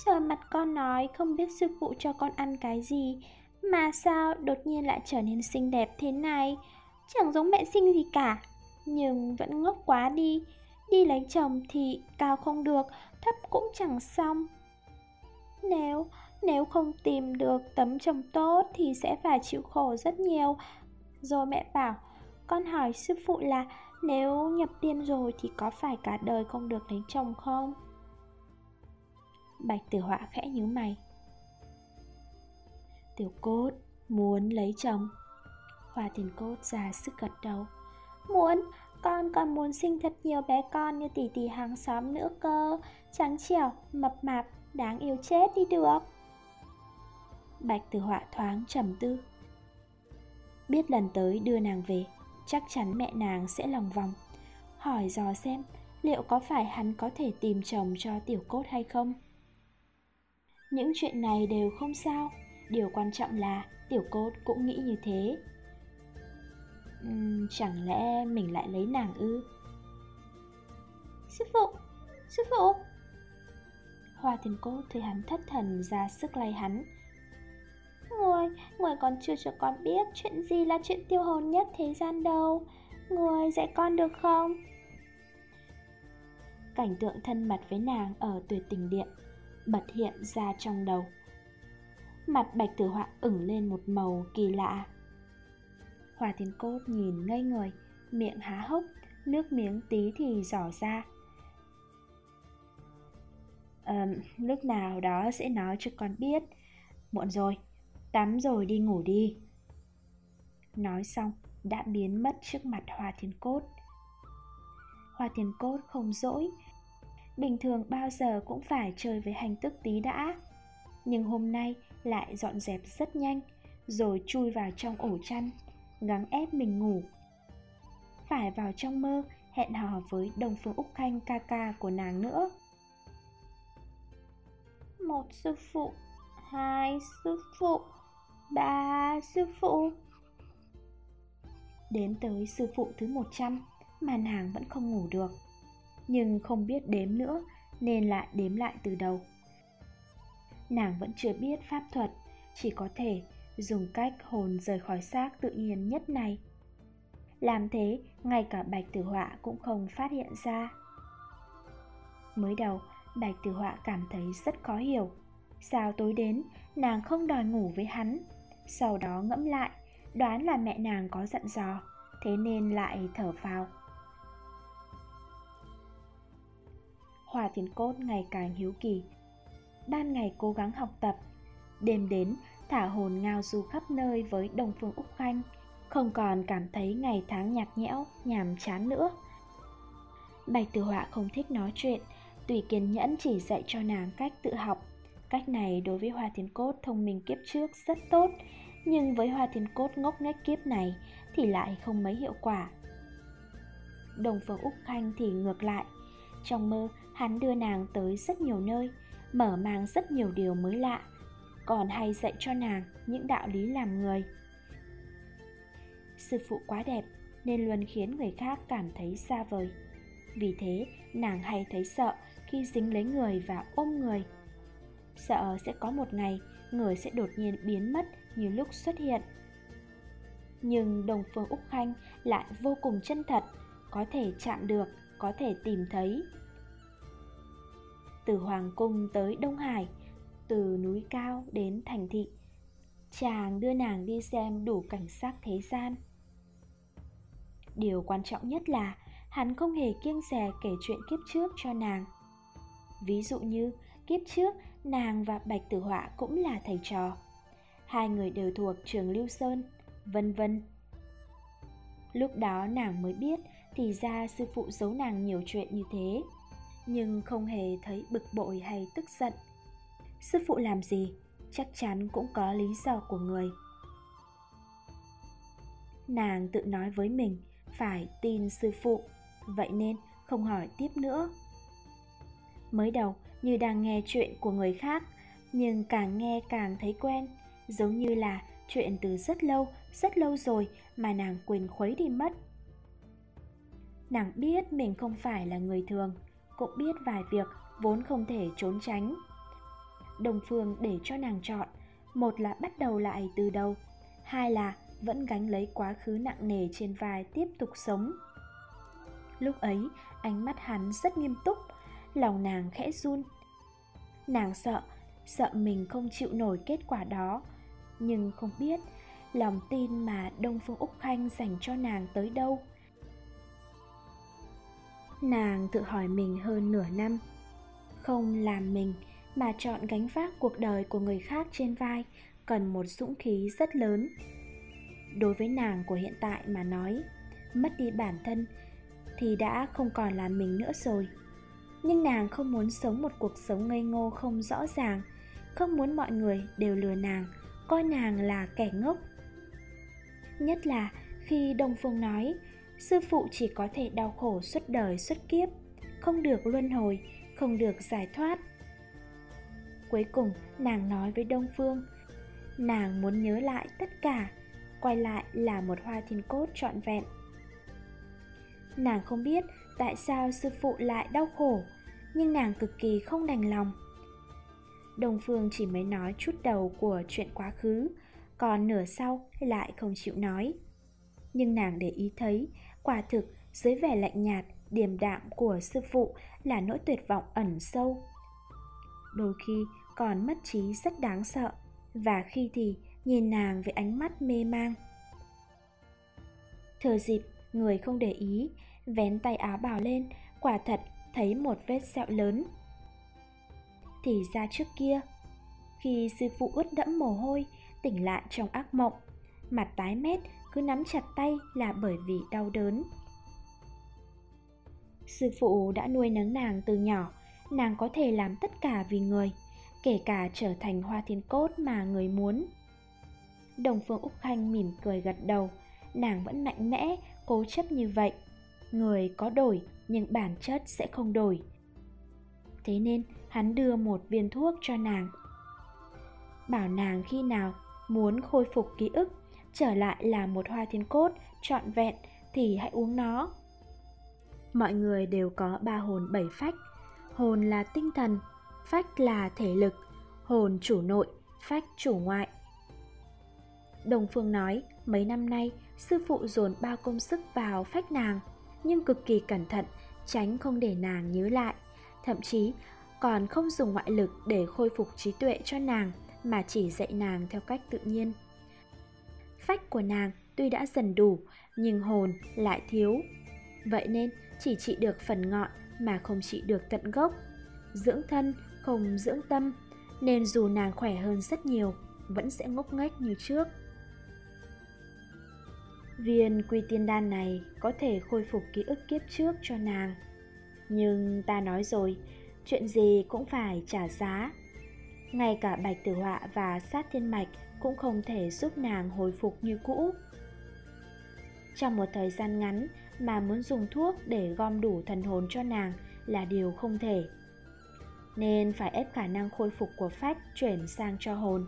Sợ mặt con nói không biết sư phụ cho con ăn cái gì, Mà sao đột nhiên lại trở nên xinh đẹp thế này? Chẳng giống mẹ sinh gì cả, Nhưng vẫn ngốc quá đi. Đi lấy chồng thì cao không được, Thấp cũng chẳng xong. Nếu nếu không tìm được tấm chồng tốt Thì sẽ phải chịu khổ rất nhiều. Rồi mẹ bảo, Con hỏi sư phụ là nếu nhập tiên rồi thì có phải cả đời không được lấy chồng không? Bạch tử họa khẽ nhíu mày. Tiểu cốt muốn lấy chồng? Hoa tiền cốt ra sức gật đầu. Muốn, con còn muốn sinh thật nhiều bé con như tỷ tỷ hàng xóm nữa cơ. Trắng trẻo, mập mạp, đáng yêu chết đi được. Bạch tử họa thoáng trầm tư. Biết lần tới đưa nàng về chắc chắn mẹ nàng sẽ lòng vòng. Hỏi dò xem liệu có phải hắn có thể tìm chồng cho tiểu cốt hay không? Những chuyện này đều không sao. Điều quan trọng là tiểu cốt cũng nghĩ như thế. Uhm, chẳng lẽ mình lại lấy nàng ư? Sư phụ! Sư phụ! Hoa thiên cốt thấy hắn thất thần ra sức lay hắn. Người, người còn chưa cho con biết chuyện gì là chuyện tiêu hồn nhất thế gian đâu. Người dạy con được không? Cảnh tượng thân mật với nàng ở tuyệt tình điện Bật hiện ra trong đầu. Mặt bạch tử họa ửng lên một màu kỳ lạ. Hòa thiên cốt nhìn ngây người Miệng há hốc Nước miếng tí thì giỏ ra. Um, Lúc nào đó sẽ nói cho con biết. Muộn rồi Tắm rồi đi ngủ đi. Nói xong, đã biến mất trước mặt Hoa Thiên Cốt. Hoa Thiên Cốt không dỗi. Bình thường bao giờ cũng phải chơi với hành tức tí đã. Nhưng hôm nay lại dọn dẹp rất nhanh, Rồi chui vào trong ổ chăn, Gắng ép mình ngủ. Phải vào trong mơ, hẹn hò với Đồng Phương Úc Khanh ca ca của nàng nữa. Một sư phụ, Hai sư phụ. Ba sư phụ. Đến tới sư phụ thứ 100 Mà nàng vẫn không ngủ được. Nhưng không biết đếm nữa, Nên lại đếm lại từ đầu. Nàng vẫn chưa biết pháp thuật, Chỉ có thể dùng cách hồn rời khỏi xác tự nhiên nhất này. Làm thế, ngay cả bạch tử họa cũng không phát hiện ra. Mới đầu, bạch tử họa cảm thấy rất khó hiểu. Sao tối đến, nàng không đòi ngủ với hắn? Sau đó ngẫm lại Đoán là mẹ nàng có giận dò Thế nên lại thở phào. Hòa thiền Cốt ngày càng hiếu kỳ. Ban ngày cố gắng học tập Đêm đến thả hồn ngao du khắp nơi với Đồng Phương Úc Khanh Không còn cảm thấy ngày tháng nhạt nhẽo, nhàm chán nữa. Bạch Tử Họa không thích nói chuyện Tùy kiên nhẫn chỉ dạy cho nàng cách tự học. Cách này đối với Hoa Thiên Cốt thông minh kiếp trước rất tốt Nhưng với Hoa Thiên Cốt ngốc nghếch kiếp này thì lại không mấy hiệu quả. Đồng Phương Úc Khanh thì ngược lại. Trong mơ, hắn đưa nàng tới rất nhiều nơi, mở mang rất nhiều điều mới lạ, còn hay dạy cho nàng những đạo lý làm người. Sư phụ quá đẹp nên luôn khiến người khác cảm thấy xa vời. Vì thế, nàng hay thấy sợ khi dính lấy người và ôm người. Sợ sẽ có một ngày người sẽ đột nhiên biến mất như lúc xuất hiện. Nhưng Đồng Phương Úc Khanh lại vô cùng chân thật, có thể chạm được, có thể tìm thấy. Từ Hoàng Cung tới Đông Hải, từ núi cao đến thành thị, chàng đưa nàng đi xem đủ cảnh sắc thế gian. Điều quan trọng nhất là hắn không hề kiêng dè kể chuyện kiếp trước cho nàng. Ví dụ như kiếp trước nàng và Bạch Tử Họa cũng là thầy trò. Hai người đều thuộc trường Lưu Sơn, vân vân. Lúc đó nàng mới biết thì ra sư phụ giấu nàng nhiều chuyện như thế, nhưng không hề thấy bực bội hay tức giận. Sư phụ làm gì, chắc chắn cũng có lý do của người. Nàng tự nói với mình phải tin sư phụ, vậy nên không hỏi tiếp nữa. Mới đầu như đang nghe chuyện của người khác, nhưng càng nghe càng thấy quen, giống như là chuyện từ rất lâu, rất lâu rồi mà nàng quên khuấy đi mất. Nàng biết mình không phải là người thường, cũng biết vài việc vốn không thể trốn tránh. Đồng Phương để cho nàng chọn, một là bắt đầu lại từ đầu, hai là vẫn gánh lấy quá khứ nặng nề trên vai tiếp tục sống. Lúc ấy, ánh mắt hắn rất nghiêm túc, lòng nàng khẽ run. Nàng sợ, sợ mình không chịu nổi kết quả đó, nhưng không biết lòng tin mà Đông Phương Úc Khanh dành cho nàng tới đâu. Nàng tự hỏi mình hơn nửa năm, không làm mình mà chọn gánh vác cuộc đời của người khác trên vai cần một dũng khí rất lớn đối với nàng của hiện tại mà nói mất đi bản thân thì đã không còn là mình nữa rồi nhưng nàng không muốn sống một cuộc sống ngây ngô không rõ ràng, không muốn mọi người đều lừa nàng, coi nàng là kẻ ngốc. Nhất là khi đông phương nói, sư phụ chỉ có thể đau khổ suốt đời suốt kiếp, không được luân hồi, không được giải thoát. Cuối cùng, nàng nói với đông phương, nàng muốn nhớ lại tất cả, quay lại là một hoa thiên cốt trọn vẹn. Nàng không biết tại sao sư phụ lại đau khổ nhưng nàng cực kỳ không đành lòng. Đồng phương chỉ mới nói chút đầu của chuyện quá khứ, còn nửa sau lại không chịu nói. Nhưng nàng để ý thấy, quả thực dưới vẻ lạnh nhạt, điềm đạm của sư phụ là nỗi tuyệt vọng ẩn sâu. Đôi khi còn mất trí rất đáng sợ, và khi thì nhìn nàng với ánh mắt mê mang. Thừa dịp người không để ý, vén tay áo bào lên, quả thật thấy một vết sẹo lớn. Thì ra trước kia khi sư phụ ướt đẫm mồ hôi tỉnh lại trong ác mộng mặt tái mét cứ nắm chặt tay là bởi vì đau đớn. Sư phụ đã nuôi nấng nàng từ nhỏ nàng có thể làm tất cả vì người kể cả trở thành hoa thiên cốt mà người muốn. Đồng Phương Úc Khanh mỉm cười gật đầu, nàng vẫn mạnh mẽ, cố chấp như vậy. Người có đổi, nhưng bản chất sẽ không đổi. Thế nên hắn đưa một viên thuốc cho nàng. Bảo nàng khi nào muốn khôi phục ký ức, trở lại là một hoa thiên cốt trọn vẹn thì hãy uống nó. Mọi người đều có ba hồn bảy phách. Hồn là tinh thần, phách là thể lực, hồn chủ nội, phách chủ ngoại. Đồng Phương nói, mấy năm nay, sư phụ dồn bao công sức vào phách nàng, nhưng cực kỳ cẩn thận, tránh không để nàng nhớ lại. Thậm chí, còn không dùng ngoại lực để khôi phục trí tuệ cho nàng, mà chỉ dạy nàng theo cách tự nhiên. Phách của nàng tuy đã dần đủ, nhưng hồn lại thiếu. Vậy nên, chỉ trị được phần ngọn mà không trị được tận gốc. Dưỡng thân không dưỡng tâm, nên dù nàng khỏe hơn rất nhiều, vẫn sẽ ngốc nghếch như trước. Viên quy tiên đan này có thể khôi phục ký ức kiếp trước cho nàng Nhưng ta nói rồi, chuyện gì cũng phải trả giá Ngay cả bạch tử họa và sát thiên mạch cũng không thể giúp nàng hồi phục như cũ Trong một thời gian ngắn mà muốn dùng thuốc để gom đủ thần hồn cho nàng là điều không thể. Nên phải ép khả năng khôi phục của phách chuyển sang cho hồn.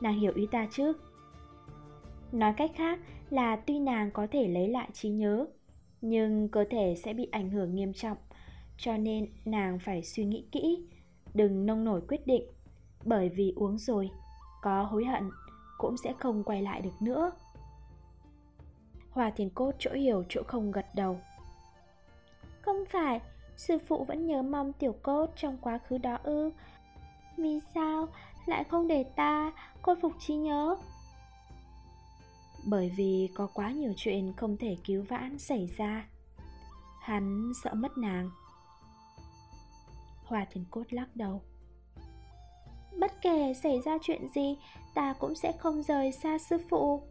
Nàng hiểu ý ta chứ? Nói cách khác là tuy nàng có thể lấy lại trí nhớ, nhưng cơ thể sẽ bị ảnh hưởng nghiêm trọng, cho nên nàng phải suy nghĩ kỹ, đừng nông nổi quyết định, bởi vì uống rồi, có hối hận cũng sẽ không quay lại được nữa. Hòa thiền cốt chỗ hiểu chỗ không gật đầu. Không phải, sư phụ vẫn nhớ mong tiểu cốt trong quá khứ đó ư. Vì sao lại không để ta khôi phục trí nhớ? Bởi vì có quá nhiều chuyện không thể cứu vãn xảy ra. Hắn sợ mất nàng. Hòa thiền cốt lắc đầu. Bất kể xảy ra chuyện gì, ta cũng sẽ không rời xa sư phụ.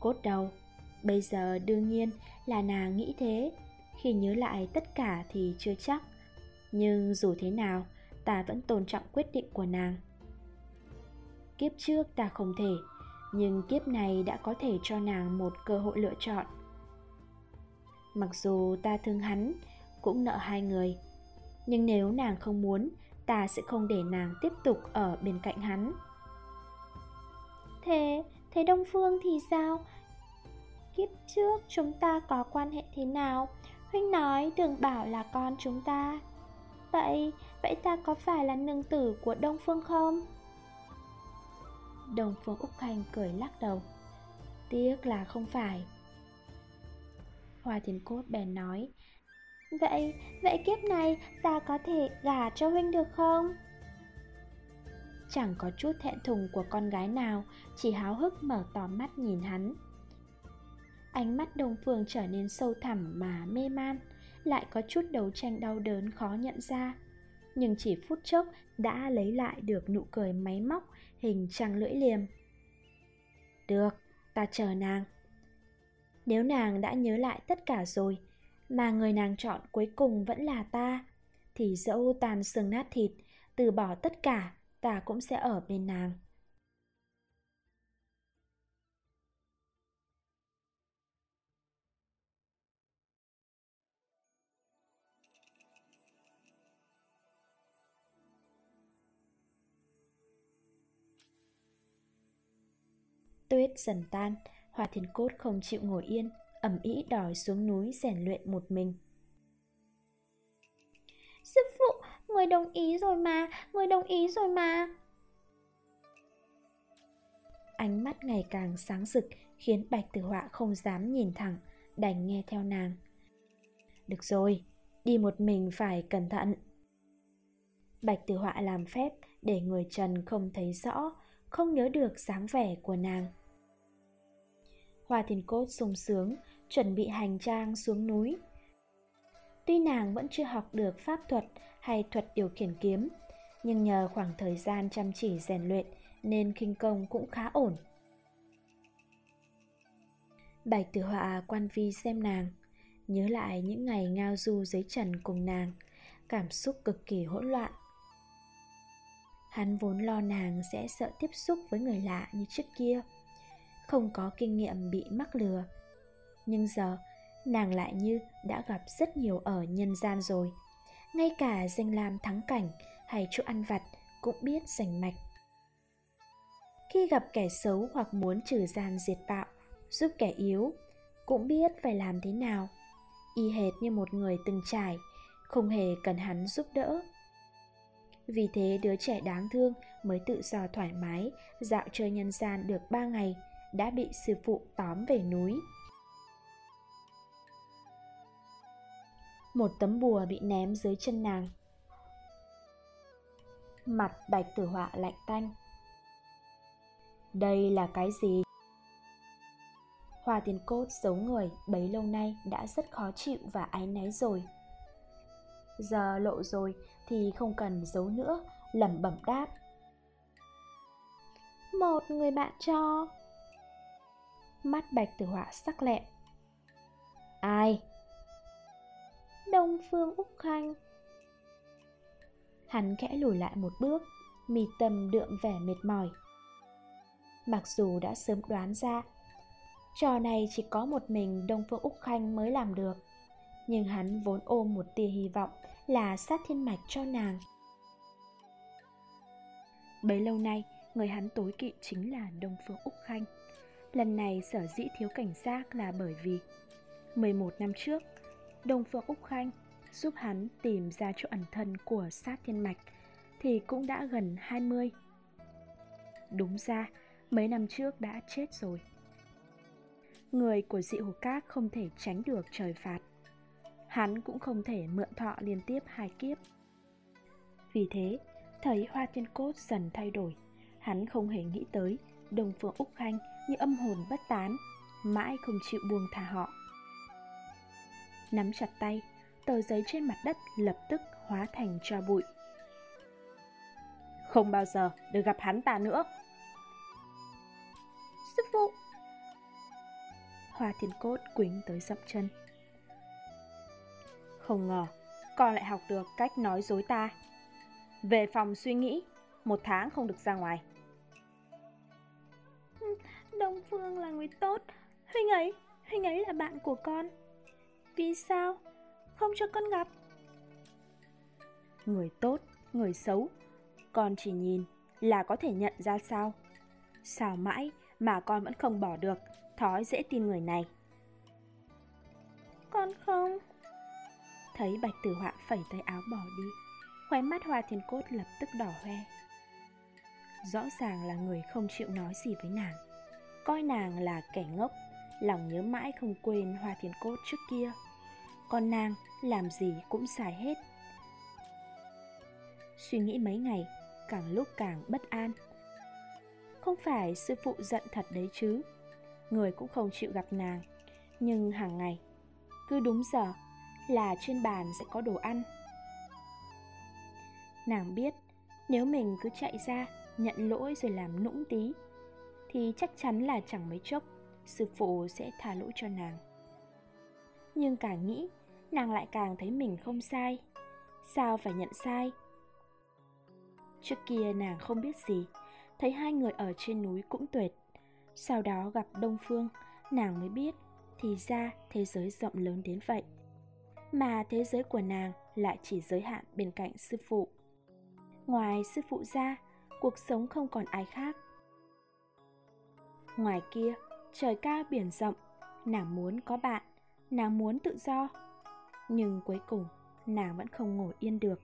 Cốt đầu, bây giờ đương nhiên là nàng nghĩ thế, khi nhớ lại tất cả thì chưa chắc. Nhưng dù thế nào, ta vẫn tôn trọng quyết định của nàng. Kiếp trước ta không thể, nhưng kiếp này đã có thể cho nàng một cơ hội lựa chọn. Mặc dù ta thương hắn, cũng nợ hai người, nhưng nếu nàng không muốn, ta sẽ không để nàng tiếp tục ở bên cạnh hắn. Thế, thế Đông Phương thì sao? Kiếp trước chúng ta có quan hệ thế nào? Huynh nói đừng bảo là con chúng ta. Vậy, vậy ta có phải là nương tử của Đông Phương không? Đồng Phương Úc Khanh cười lắc đầu. Tiếc là không phải. Hoa Thiên Cốt bèn nói, Vậy, vậy kiếp này ta có thể gả cho huynh được không? Chẳng có chút thẹn thùng của con gái nào, chỉ háo hức mở to mắt nhìn hắn. Ánh mắt Đông Phương trở nên sâu thẳm mà mê man, lại có chút đấu tranh đau đớn khó nhận ra. Nhưng chỉ phút chốc đã lấy lại được nụ cười máy móc hình trăng lưỡi liềm. Được, ta chờ nàng. Nếu nàng đã nhớ lại tất cả rồi, mà người nàng chọn cuối cùng vẫn là ta, thì dẫu tàn xương nát thịt, từ bỏ tất cả, ta cũng sẽ ở bên nàng. Tuyết dần tan, Hoa Thiên Cốt không chịu ngồi yên, ẩm ý đòi xuống núi rèn luyện một mình. Sư phụ, người đồng ý rồi mà, người đồng ý rồi mà. Ánh mắt ngày càng sáng rực khiến Bạch Tử Họa không dám nhìn thẳng, đành nghe theo nàng. Được rồi, đi một mình phải cẩn thận. Bạch Tử Họa làm phép để người Trần không thấy rõ, không nhớ được dáng vẻ của nàng. Hoa Thiên Cốt sung sướng, chuẩn bị hành trang xuống núi. Tuy nàng vẫn chưa học được pháp thuật hay thuật điều khiển kiếm, nhưng nhờ khoảng thời gian chăm chỉ rèn luyện nên khinh công cũng khá ổn. Bạch tử họa quan vi xem nàng, nhớ lại những ngày ngao du dưới trần cùng nàng, cảm xúc cực kỳ hỗn loạn. Hắn vốn lo nàng sẽ sợ tiếp xúc với người lạ như trước kia, không có kinh nghiệm bị mắc lừa. Nhưng giờ, nàng lại như đã gặp rất nhiều ở nhân gian rồi. Ngay cả danh lam thắng cảnh hay chỗ ăn vặt cũng biết rành mạch. Khi gặp kẻ xấu hoặc muốn trừ gian diệt bạo, giúp kẻ yếu, cũng biết phải làm thế nào. Y hệt như một người từng trải, không hề cần hắn giúp đỡ. Vì thế đứa trẻ đáng thương mới tự do thoải mái, dạo chơi nhân gian được ba ngày đã bị sư phụ tóm về núi. Một tấm bùa bị ném dưới chân nàng. Mặt bạch tử họa lạnh tanh. Đây là cái gì? Hoa tiền cốt giấu người bấy lâu nay đã rất khó chịu và áy náy rồi. Giờ lộ rồi thì không cần giấu nữa, lẩm bẩm đáp. Một người bạn cho mắt bạch tử họa sắc lẹm. Ai? Đông Phương Úc Khanh. Hắn khẽ lùi lại một bước mì tâm đượm vẻ mệt mỏi. Mặc dù đã sớm đoán ra Trò này chỉ có một mình Đông Phương Úc Khanh mới làm được Nhưng hắn vốn ôm một tia hy vọng là sát thiên mạch cho nàng. Bấy lâu nay, người hắn tối kỵ chính là Đông Phương Úc Khanh. Lần này sở dĩ thiếu cảnh giác là bởi vì 11 năm trước, Đông Phương Úc Khanh giúp hắn tìm ra chỗ ẩn thân của sát thiên mạch thì cũng đã gần 20. Đúng ra, mấy năm trước đã chết rồi. Người của dị hồ cát không thể tránh được trời phạt. Hắn cũng không thể mượn thọ liên tiếp hai kiếp. Vì thế, thấy hoa thiên cốt dần thay đổi, hắn không hề nghĩ tới Đông Phương Úc Khanh như âm hồn bất tán, mãi không chịu buông thả họ. Nắm chặt tay, tờ giấy trên mặt đất lập tức hóa thành cho bụi. Không bao giờ được gặp hắn ta nữa. Sư phụ! Hoa thiên cốt quỳnh tới dậm chân. Không ngờ, con lại học được cách nói dối ta. Về phòng suy nghĩ, một tháng không được ra ngoài. Đông Phương là người tốt, Huynh ấy, Huynh ấy là bạn của con. Vì sao? Không cho con gặp. Người tốt, người xấu, con chỉ nhìn là có thể nhận ra sao? Sao mãi mà con vẫn không bỏ được thói dễ tin người này? Con không. Thấy Bạch Tử Họa phẩy tay áo bỏ đi, khóe mắt Hoa Thiên Cốt lập tức đỏ hoe. Rõ ràng là người không chịu nói gì với nàng, coi nàng là kẻ ngốc, lòng nhớ mãi không quên Hoa Thiên Cốt trước kia. Còn nàng làm gì cũng xài hết. Suy nghĩ mấy ngày, càng lúc càng bất an. Không phải sư phụ giận thật đấy chứ, người cũng không chịu gặp nàng, nhưng hàng ngày, cứ đúng giờ là trên bàn sẽ có đồ ăn. Nàng biết, nếu mình cứ chạy ra, nhận lỗi rồi làm nũng tí, thì chắc chắn là chẳng mấy chốc, sư phụ sẽ tha lỗi cho nàng. Nhưng càng nghĩ, nàng lại càng thấy mình không sai. Sao phải nhận sai? Trước kia nàng không biết gì, thấy hai người ở trên núi cũng tuyệt. Sau đó gặp Đông Phương, nàng mới biết thì ra thế giới rộng lớn đến vậy. Mà thế giới của nàng lại chỉ giới hạn bên cạnh sư phụ. Ngoài sư phụ ra, cuộc sống không còn ai khác. Ngoài kia, trời cao biển rộng, nàng muốn có bạn, nàng muốn tự do. Nhưng cuối cùng, nàng vẫn không ngồi yên được.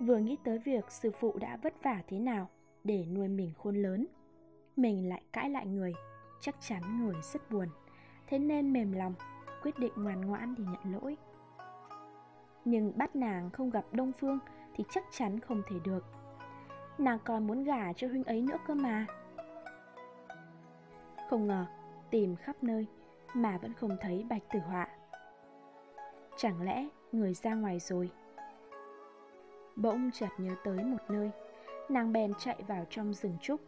Vừa nghĩ tới việc sư phụ đã vất vả thế nào để nuôi mình khôn lớn, mình lại cãi lại người, chắc chắn người rất buồn. Thế nên mềm lòng, quyết định ngoan ngoãn thì nhận lỗi. Nhưng bắt nàng không gặp Đông Phương thì chắc chắn không thể được. Nàng còn muốn gả cho huynh ấy nữa cơ mà. Không ngờ, tìm khắp nơi mà vẫn không thấy Bạch Tử Họa. Chẳng lẽ người ra ngoài rồi? Bỗng chợt nhớ tới một nơi, nàng bèn chạy vào trong rừng trúc.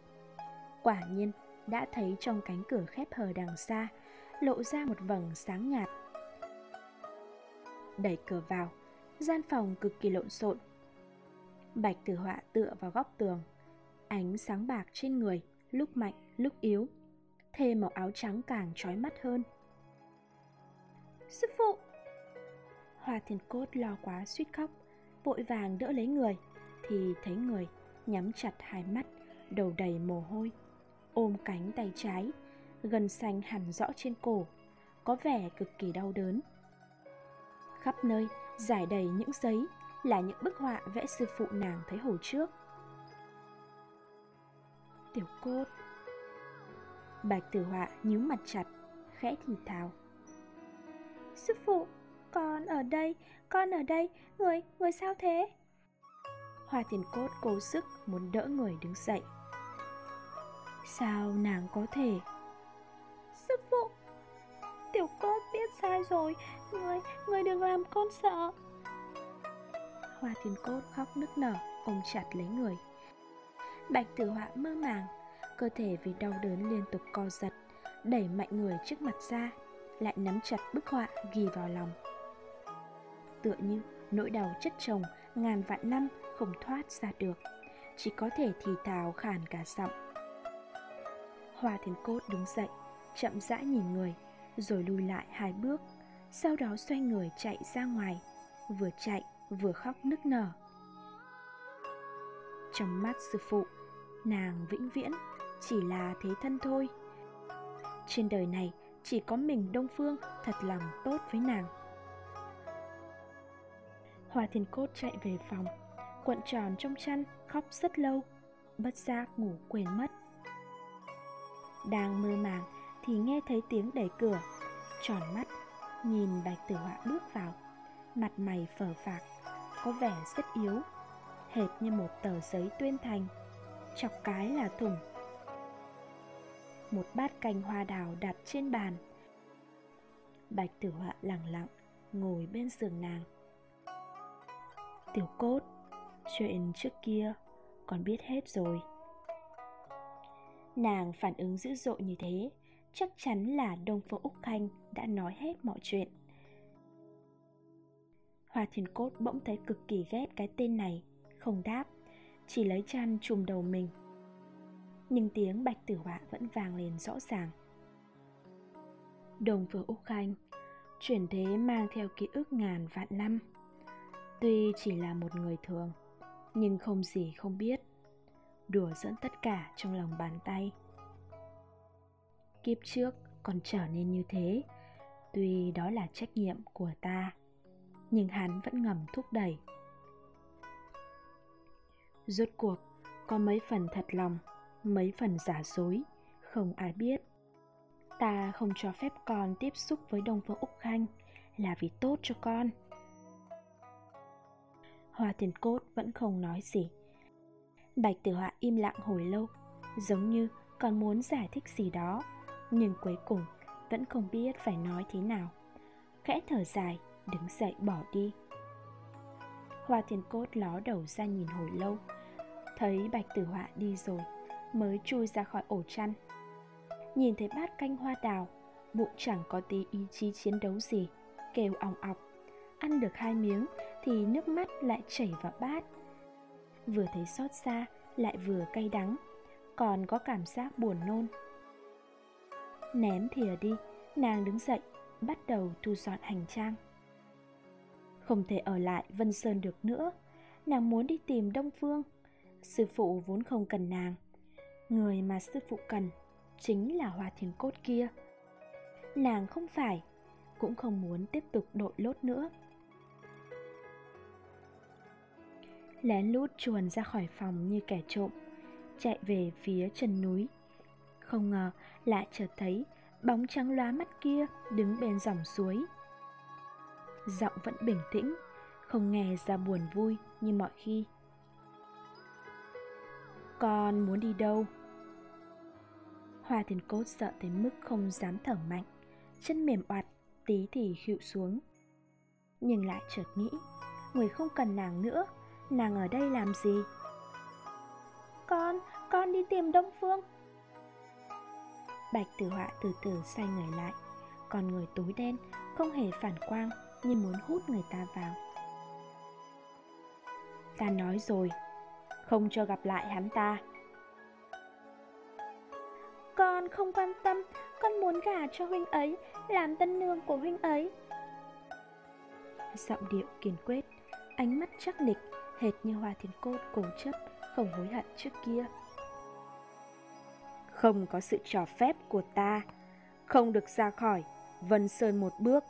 Quả nhiên, đã thấy trong cánh cửa khép hờ đằng xa, lộ ra một vầng sáng nhạt. Đẩy cửa vào, gian phòng cực kỳ lộn xộn. Bạch tử họa tựa vào góc tường, ánh sáng bạc trên người, lúc mạnh, lúc yếu. Thêm màu áo trắng càng trói mắt hơn. Sư phụ! Hoa thiên cốt lo quá suýt khóc, vội vàng đỡ lấy người, thì thấy người nhắm chặt hai mắt, đầu đầy mồ hôi, ôm cánh tay trái gần xanh hẳn rõ trên cổ, có vẻ cực kỳ đau đớn khắp nơi giải đầy những giấy là những bức họa vẽ sư phụ nàng thấy hồi trước tiểu cốt bạch tử họa nhíu mặt chặt khẽ thì thào sư phụ con ở đây, con ở đây, người, người sao thế? Hoa tiền cốt cố sức muốn đỡ người đứng dậy. Sao nàng có thể? Sư phụ, tiểu cốt biết sai rồi, người, người đừng làm con sợ. Hoa tiền cốt khóc nức nở, ôm chặt lấy người. Bạch tử họa mơ màng, cơ thể vì đau đớn liên tục co giật, đẩy mạnh người trước mặt ra, lại nắm chặt bức họa ghi vào lòng tựa như nỗi đau chất chồng ngàn vạn năm không thoát ra được chỉ có thể thì thào khàn cả giọng hoa thiên cốt đứng dậy chậm rãi nhìn người, rồi lùi lại hai bước, sau đó xoay người chạy ra ngoài, vừa chạy vừa khóc nức nở. Trong mắt sư phụ, nàng vĩnh viễn chỉ là thế thân thôi. Trên đời này chỉ có mình Đông Phương thật lòng tốt với nàng. Hoa Thiên Cốt chạy về phòng, cuộn tròn trong chăn, khóc rất lâu, bất giác ngủ quên mất. Đang mơ màng thì nghe thấy tiếng đẩy cửa, tròn mắt, nhìn Bạch Tử Họa bước vào, mặt mày phở phạc, có vẻ rất yếu, hệt như một tờ giấy tuyên thành, chọc cái là thủng. Một bát canh hoa đào đặt trên bàn. Bạch Tử Họa lặng lặng ngồi bên giường nàng. Tiểu cốt, chuyện trước kia con biết hết rồi. Nàng phản ứng dữ dội như thế, chắc chắn là Đông Phương Úc Khanh đã nói hết mọi chuyện. Hoa Thiên Cốt bỗng thấy cực kỳ ghét cái tên này, không đáp, chỉ lấy chăn trùm đầu mình. Nhưng tiếng bạch tử họa vẫn vang lên rõ ràng. Đồng Phương Úc Khanh, chuyển thế mang theo ký ức ngàn vạn năm. Tuy chỉ là một người thường, nhưng không gì không biết. Đùa dẫn tất cả trong lòng bàn tay. Kiếp trước còn trở nên như thế, tuy đó là trách nhiệm của ta nhưng hắn vẫn ngầm thúc đẩy rốt cuộc có mấy phần thật lòng mấy phần giả dối, không ai biết. Ta không cho phép con tiếp xúc với đông phương úc khanh là vì tốt cho con. Hoa tiền cốt vẫn không nói gì. Bạch tử họa im lặng hồi lâu, giống như còn muốn giải thích gì đó, nhưng cuối cùng vẫn không biết phải nói thế nào. Khẽ thở dài, đứng dậy bỏ đi. Hoa thiên cốt ló đầu ra nhìn hồi lâu, thấy bạch tử họa đi rồi mới chui ra khỏi ổ chăn. Nhìn thấy bát canh hoa đào, bụng chẳng có tí ý chí chiến đấu gì, kêu ỏng ọc. Ăn được hai miếng thì nước mắt lại chảy vào bát. Vừa thấy xót xa, lại vừa cay đắng, còn có cảm giác buồn nôn. Ném thìa đi, nàng đứng dậy, bắt đầu thu dọn hành trang. Không thể ở lại Vân Sơn được nữa, Nàng muốn đi tìm Đông Phương. Sư phụ vốn không cần nàng Người mà sư phụ cần Chính là hoa thiền cốt kia Nàng không phải Cũng không muốn tiếp tục đội lốt nữa Lén lút chuồn ra khỏi phòng như kẻ trộm Chạy về phía chân núi Không ngờ lại chợt thấy Bóng trắng lóa mắt kia đứng bên dòng suối giọng vẫn bình tĩnh, không nghe ra buồn vui như mọi khi. Con muốn đi đâu? Hoa thiên cốt sợ tới mức không dám thở mạnh, chân mềm oặt, tí thì khịu xuống. Nhưng lại chợt nghĩ, người không cần nàng nữa, nàng ở đây làm gì? Con, con đi tìm Đông Phương. Bạch tử họa từ từ xoay người lại, còn người tối đen, không hề phản quang, như muốn hút người ta vào ta nói rồi không cho gặp lại hắn ta con không quan tâm, con muốn gả cho huynh ấy, làm tân nương của huynh ấy. Giọng điệu kiên quyết, ánh mắt chắc nịch, hệt như hoa thiên cốt cố chấp, không hối hận trước kia. Không có sự cho phép của ta, không được ra khỏi vân sơn một bước.